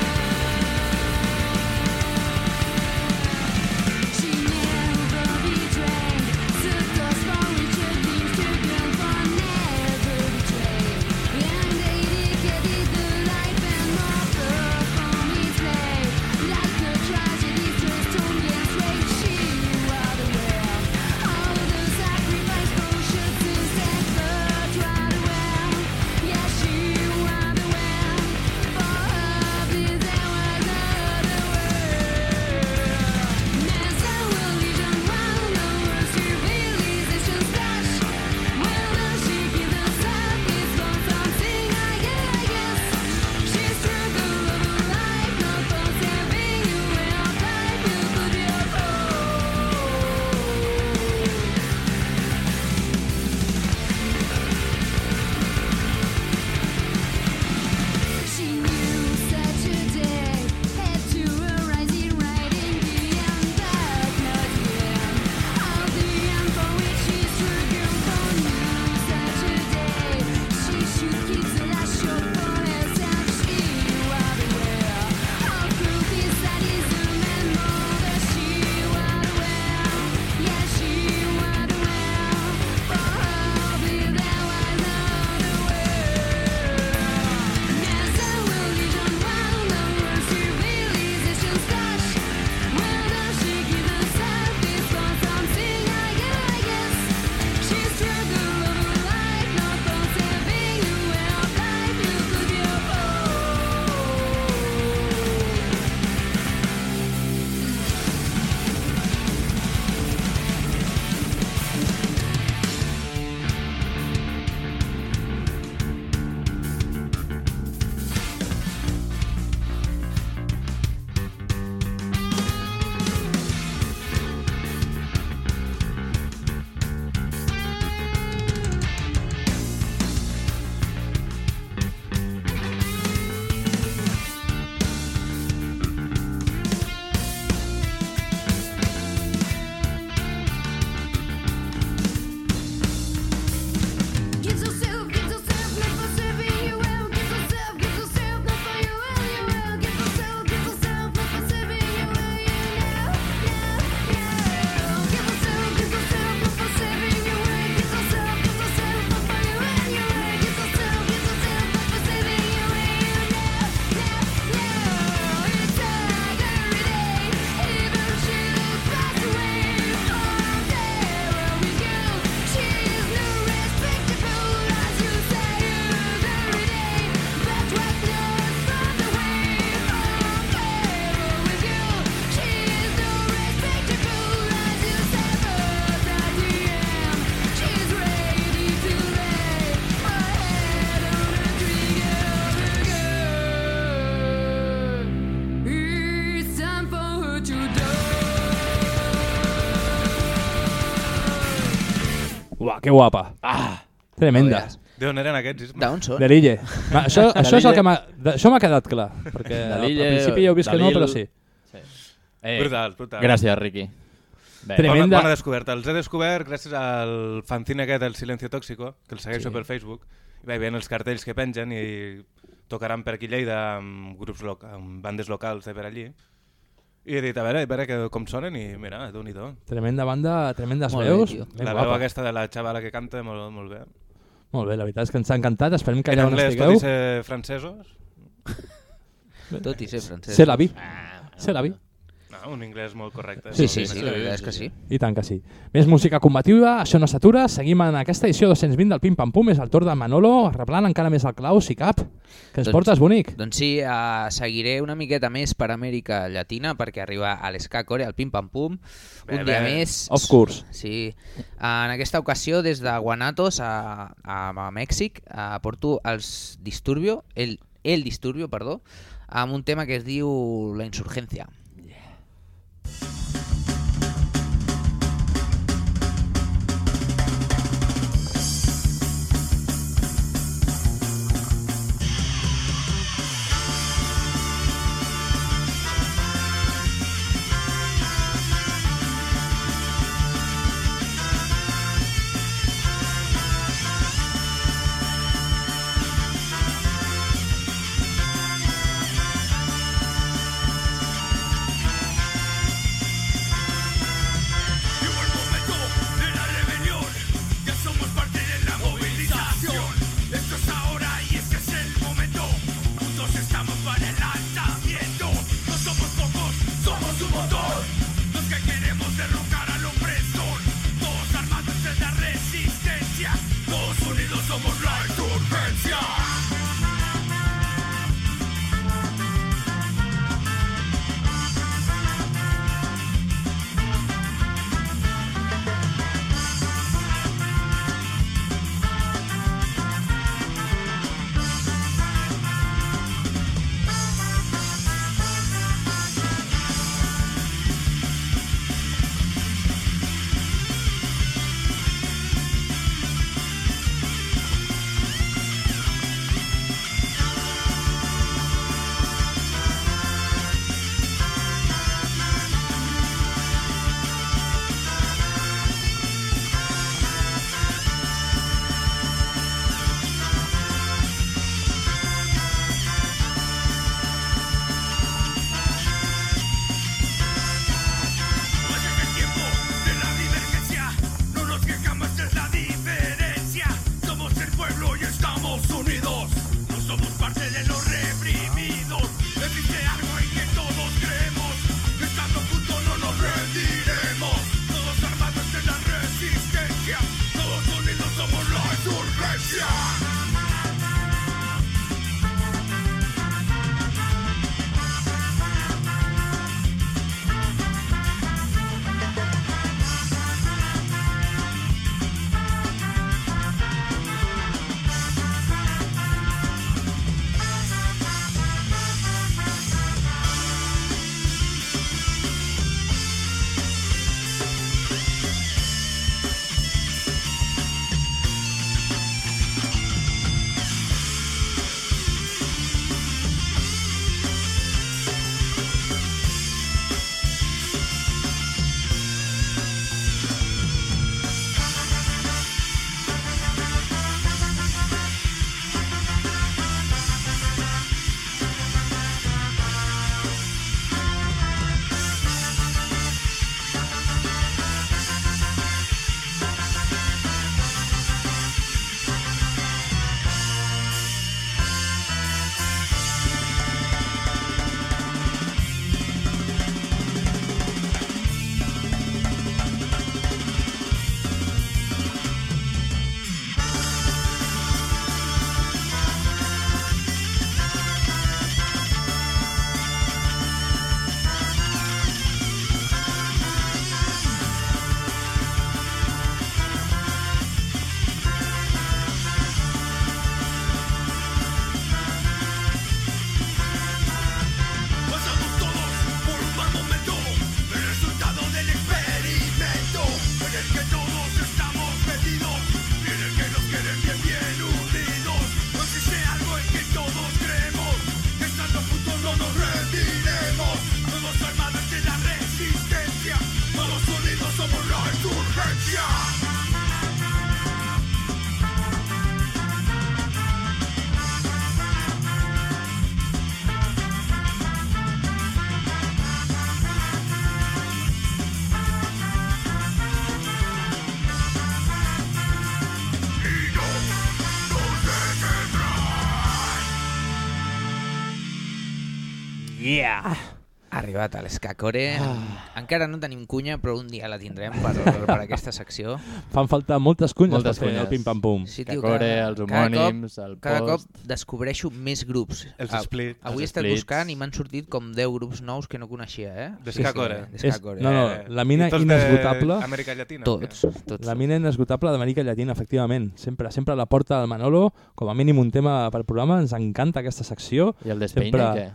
Que guapa. Ah, tremenda. D'on eren aquests? D'on són? De l'Ille. Ma- Això, De això és el que m'ha... de- Això m'ha quedat clar, perquè De al, principi ja heu vist que de no, però sí. Eh, Brutal, brutal. Gràcies, Riqui. Bé. Tremenda. Bona, bona descoberta. Els he descobert gràcies al fanzine aquest, El Silencio Tóxico, que el segueixo Sí. per Facebook. I vaig veient els cartells que pengen i tocaran per aquí a Lleida amb grups loca, amb bandes locals de per allí. I he dit, a veure, a veure que, com sonen i mira, déu nhi Tremenda banda, tremendes Molt bé, veus. ben La guapa. veu aquesta de la xavala que canta, molt, molt bé. Molt bé, la veritat és que ens ha encantat. Esperem que En allà on anglès, estigueu... tot i ser francesos. Tot i ser francès. C'est la vie. C'est la vie. No, un anglès molt correcte. Sí, sí, sí, la veritat és que sí. I tant que sí. Més música combativa, això no s'atura. Seguim en aquesta edició 220 del Pim Pam Pum. És el torn de Manolo, arreblant encara més el clau, si cap. Que ens portes bonic. Doncs sí, uh, seguiré una miqueta més per Amèrica Llatina perquè arriba a l'Escacore, al Pim Pam Pum. Bé, un dia bé. més. Of course. Sí. En aquesta ocasió, des de Guanatos a, a, a Mèxic, uh, porto els Disturbio, el, el Disturbio, perdó, amb un tema que es diu La Insurgencia. Bye. Yeah! Ha arribat a l'Escacore. Ah. Encara no tenim cunya, però un dia la tindrem per, per aquesta secció. Fan falta moltes cunyes Moltes per fer cunyes. el pim-pam-pum. Sí, tio, Escacore, cada- els cada homònims, cop, el Cada post. cop descobreixo més grups. Els splits. Avui he estat splits. buscant i m'han sortit com 10 grups nous que no coneixia, eh? D'Escacore. Sí, sí, no, no, Eh, la mina tots inesgotable- d'Amèrica Llatina, Tots, tots. La mina inesgotable d'Amèrica Llatina, efectivament. Sempre sempre la porta el Manolo, com a mínim un tema per programa. Ens encanta aquesta secció. I el Despeine, Sempre... què?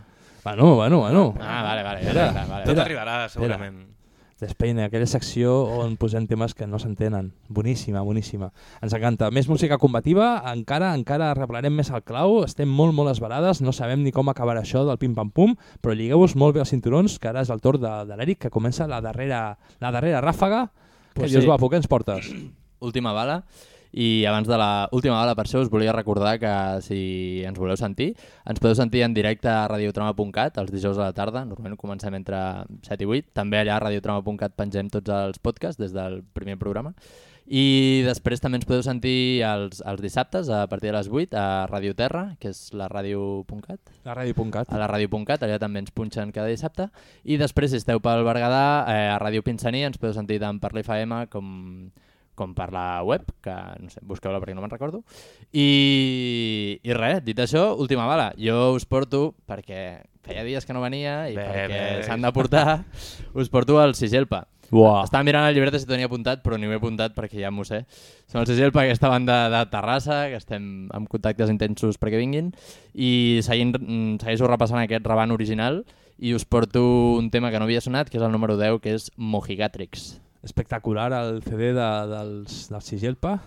Bueno, bueno, bueno. Ah, vale, vale, Espera, vale, vale. Tot arribarà, segurament. Despeine, aquella secció on posem temes que no s'entenen. Boníssima, boníssima. Ens encanta. Més música combativa, encara encara arreglarem més el clau, estem molt, molt esbarades, no sabem ni com acabarà això del pim-pam-pum, però lligueu-vos molt bé els cinturons, que ara és el torn de, de l'Eric, que comença la darrera, la darrera ràfaga. Pues que dius, sí. guapo, què ens portes? Última bala. I abans de la última bala, per això us volia recordar que si ens voleu sentir, ens podeu sentir en directe a radiotrama.cat els dijous a la tarda, normalment comencem entre 7 i 8, també allà a radiotrama.cat pengem tots els podcasts des del primer programa, i després també ens podeu sentir els, els dissabtes a partir de les 8 a Radio Terra, que és la ràdio.cat. La ràdio.cat. A la ràdio.cat, allà també ens punxen cada dissabte. I després, si esteu pel Berguedà, eh, a Ràdio Pinsania ens podeu sentir tant per l'FM com, com per la web, que no sé, busqueu-la perquè no me'n recordo. I, I res, dit això, última bala. Jo us porto, perquè feia dies que no venia i Bé, perquè s'han de portar, us porto el Sigelpa. Uah. Estava mirant el llibret si tenia apuntat, però ni ho he apuntat perquè ja m'ho sé. Som el Sigelpa, aquesta banda de Terrassa, que estem amb contactes intensos perquè vinguin, i seguint, mm, segueixo repassant aquest rebant original i us porto un tema que no havia sonat, que és el número 10, que és Mojigatrix. Espectacular el CD de, dels, del Sigelpa.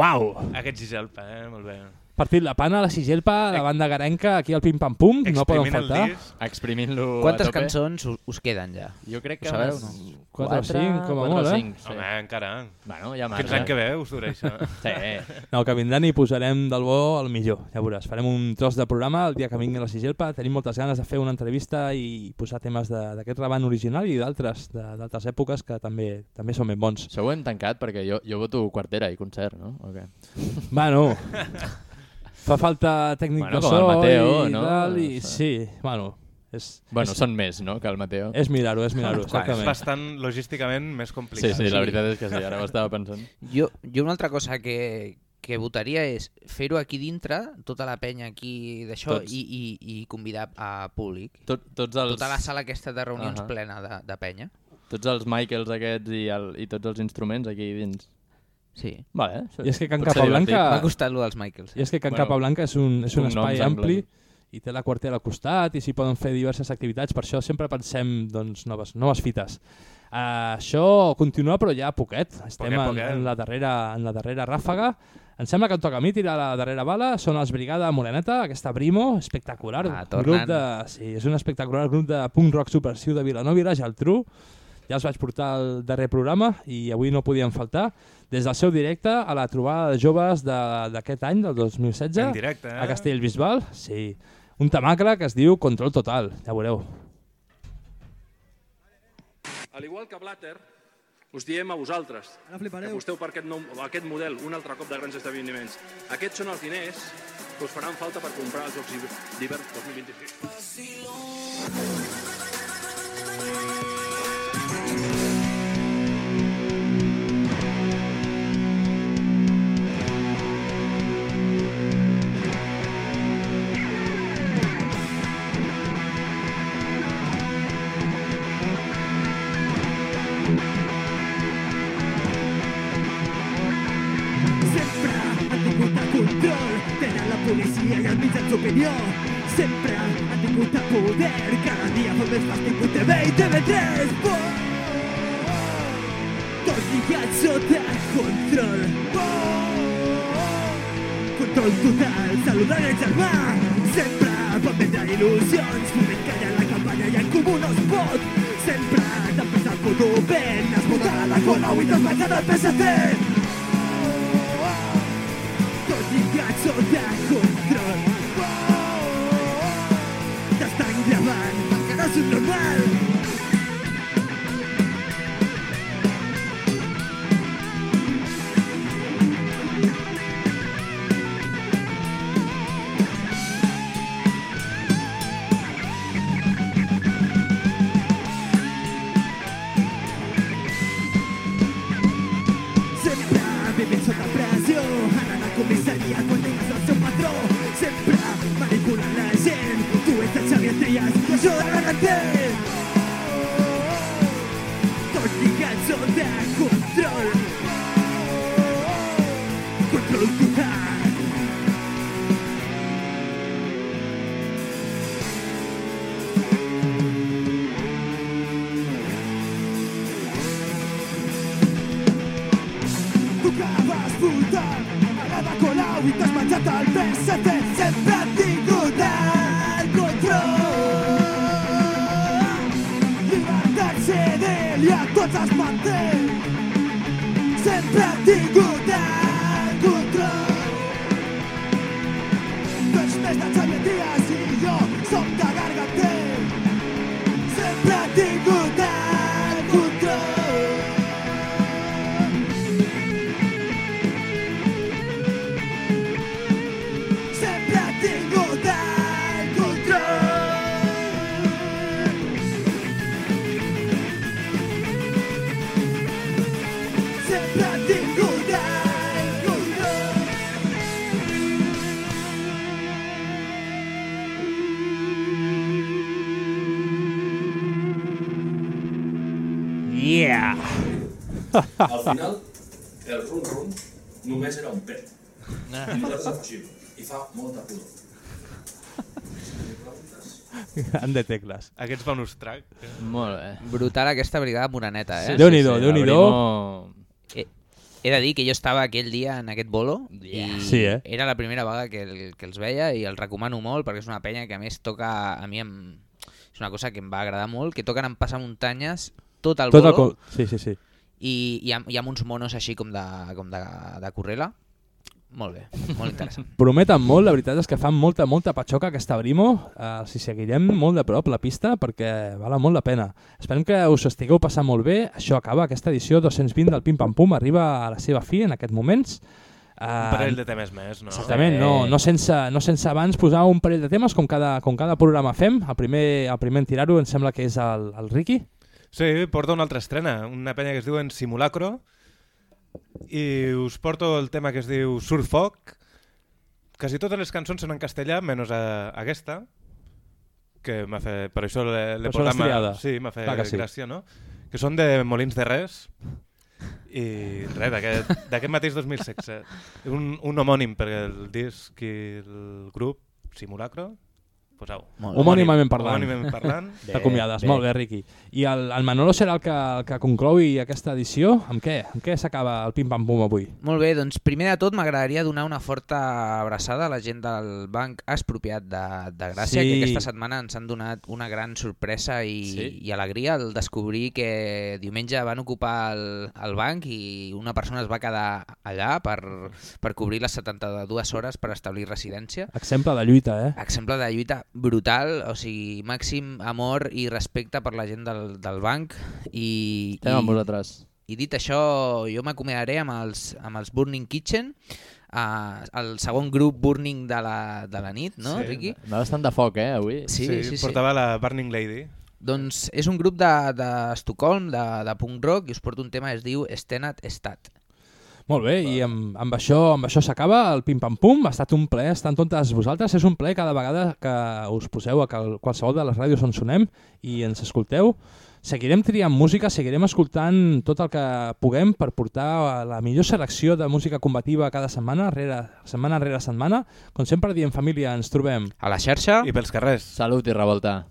Uau! Aquest Giselpa, eh? Molt bé. Partit la pana, la Sigelpa, la banda garenca, aquí al pim-pam-pum, no poden faltar. Exprimint-lo Quantes a tope. cançons us, us queden ja? Jo crec Ho que sabeu, no? Quatre o cinc, com a molt, eh? cinc, sí. Home, encara. Bueno, ja Fins marge. l'any que ve us dura això. Sí. No, que vindran i posarem del bo el millor, ja veuràs. Farem un tros de programa el dia que vingui la Sigelpa. Tenim moltes ganes de fer una entrevista i posar temes de- d'aquest rebant original i d'altres, de- d'altres èpoques que també també són ben bons. Això ho hem tancat perquè jo, jo voto quartera i concert, no? O què? Bueno, fa falta tècnic Bueno, de com el so Mateo, i no? tal, i Sí. sí, bueno, és, Bueno, és, són més, no?, que el Mateo. és mirar-ho, és mirar-ho, És exactament. bastant logísticament més Sí, complicat. sí, la veritat és que sí, ara ho estava pensant. Jo, jo una altra cosa que, que votaria és fer-ho aquí dintre, tota la penya aquí d'això, i, i, i convidar a públic. Tot, tots els... Tota la sala aquesta de reunions Ahà. plena de, de penya. Tots els Michaels aquests i, el, i tots els instruments aquí dins. Sí. Vale, I és que Can Capablanca... divertit. M'ha costat lo dels Michaels. I és que Can Bueno, Capablanca és un, és un cognoms espai ampli i té la quartera al costat i s'hi poden fer diverses activitats, per això sempre pensem doncs, noves, noves fites. Uh, això continua però ja poquet, estem Poquet, en, poquet. en, la darrera, en la darrera ràfaga. Em sembla que em toca a mi tirar la darrera bala, són els Brigada Moreneta, aquesta Brimo, espectacular. Ah, un grup de, sí, és un espectacular grup de punk rock subversiu de Vilanova i la Geltrú. Ja els vaig portar al darrer programa i avui no podien faltar. Des del seu directe a la trobada de joves de- d'aquest any, del 2016, En directe, eh? a Castellbisbal, sí. Un tamacle que es diu Control Total, ja veureu. Al igual que Blatter, us diem a vosaltres que aposteu per aquest, nou, aquest model un altre cop de grans esdeveniments. Aquests són els diners que us faran falta per comprar els Jocs d'hivern 2026. Sempre I fa molta pudor. Gran de tecles. Aquests bonus track. Molt bé. Brutal aquesta brigada moreneta, eh? Sí, Déu-n'hi-do, sí, Déu-n'hi-do. Brimo... Eh, he de dir que jo estava aquell dia en aquest bolo i Sí, eh? era la primera vegada que, el, que els veia i els recomano molt perquè és una penya que a més toca, a mi em, és una cosa que em va agradar molt, que toquen en passamuntanyes tot el Tot el bolo co- sí, sí, sí. i, i, amb, i amb uns monos així com de, com de, de correla. Molt bé, molt interessant. Prometen molt, la veritat és que fan molta, molta patxoca aquesta Brimo. Uh, si seguirem molt de prop la pista perquè val molt la pena. Esperem que us estigueu passant molt bé. Això acaba, aquesta edició 220 del Pim Pam Pum arriba a la seva fi en aquests moments. Uh, Un parell de temes més, no? Exactament, no, no, sense, no sense abans posar un parell de temes com cada, com cada programa fem. El primer, el primer en tirar-ho em sembla que és el, el Ricky. Sí, porta una altra estrena, una penya que es diu en Simulacro i us porto el tema que es diu Surfoc. Quasi totes les cançons són en castellà, menys a, aquesta, que m'ha fet... Per això l'he portat... triada. Sí, m'ha fet Clar que sí. gràcia, no? Que són de Molins de Res i res, d'aquest mateix 2016. Un, un homònim, perquè el disc i el grup, Simulacro, posau. Homònimament parlant. Homònimament parlant. T'acomiades, molt bé, Riqui. I el, el Manolo serà el que, el que concloi aquesta edició? Amb què? Amb què s'acaba el pim-pam-pum avui? Molt bé, doncs primer de tot m'agradaria donar una forta abraçada a la gent del Banc Expropiat de, de Gràcia, Sí. que aquesta setmana ens han donat una gran sorpresa i, Sí. i alegria al descobrir que diumenge van ocupar el, el banc i una persona es va quedar allà per, per cobrir les 72 hores per establir residència. Exemple de lluita, eh? Exemple de lluita brutal, o sigui, màxim amor i respecte per la gent del, del banc. I, Estem i, amb vosaltres. I dit això, jo m'acomiadaré amb, els, amb els Burning Kitchen, uh, el segon grup Burning de la, de la nit, no, Sí. Riqui? Va bastant de foc, eh, avui. Sí, sí, sí. portava la Burning Lady. Doncs és un grup d'Estocolm, de, de, de punk rock, i us porto un tema que es diu Stenat Estat. Molt bé, i amb, amb això amb això s'acaba el pim-pam-pum. Ha estat un plaer estar amb totes vosaltres. És un plaer cada vegada que us poseu a cal- qualsevol de les ràdios on sonem i ens escolteu. Seguirem triant música, seguirem escoltant tot el que puguem per portar la millor selecció de música combativa cada setmana, rere, setmana rere setmana. Com sempre diem família, ens trobem a la xarxa i pels carrers. Salut i revolta.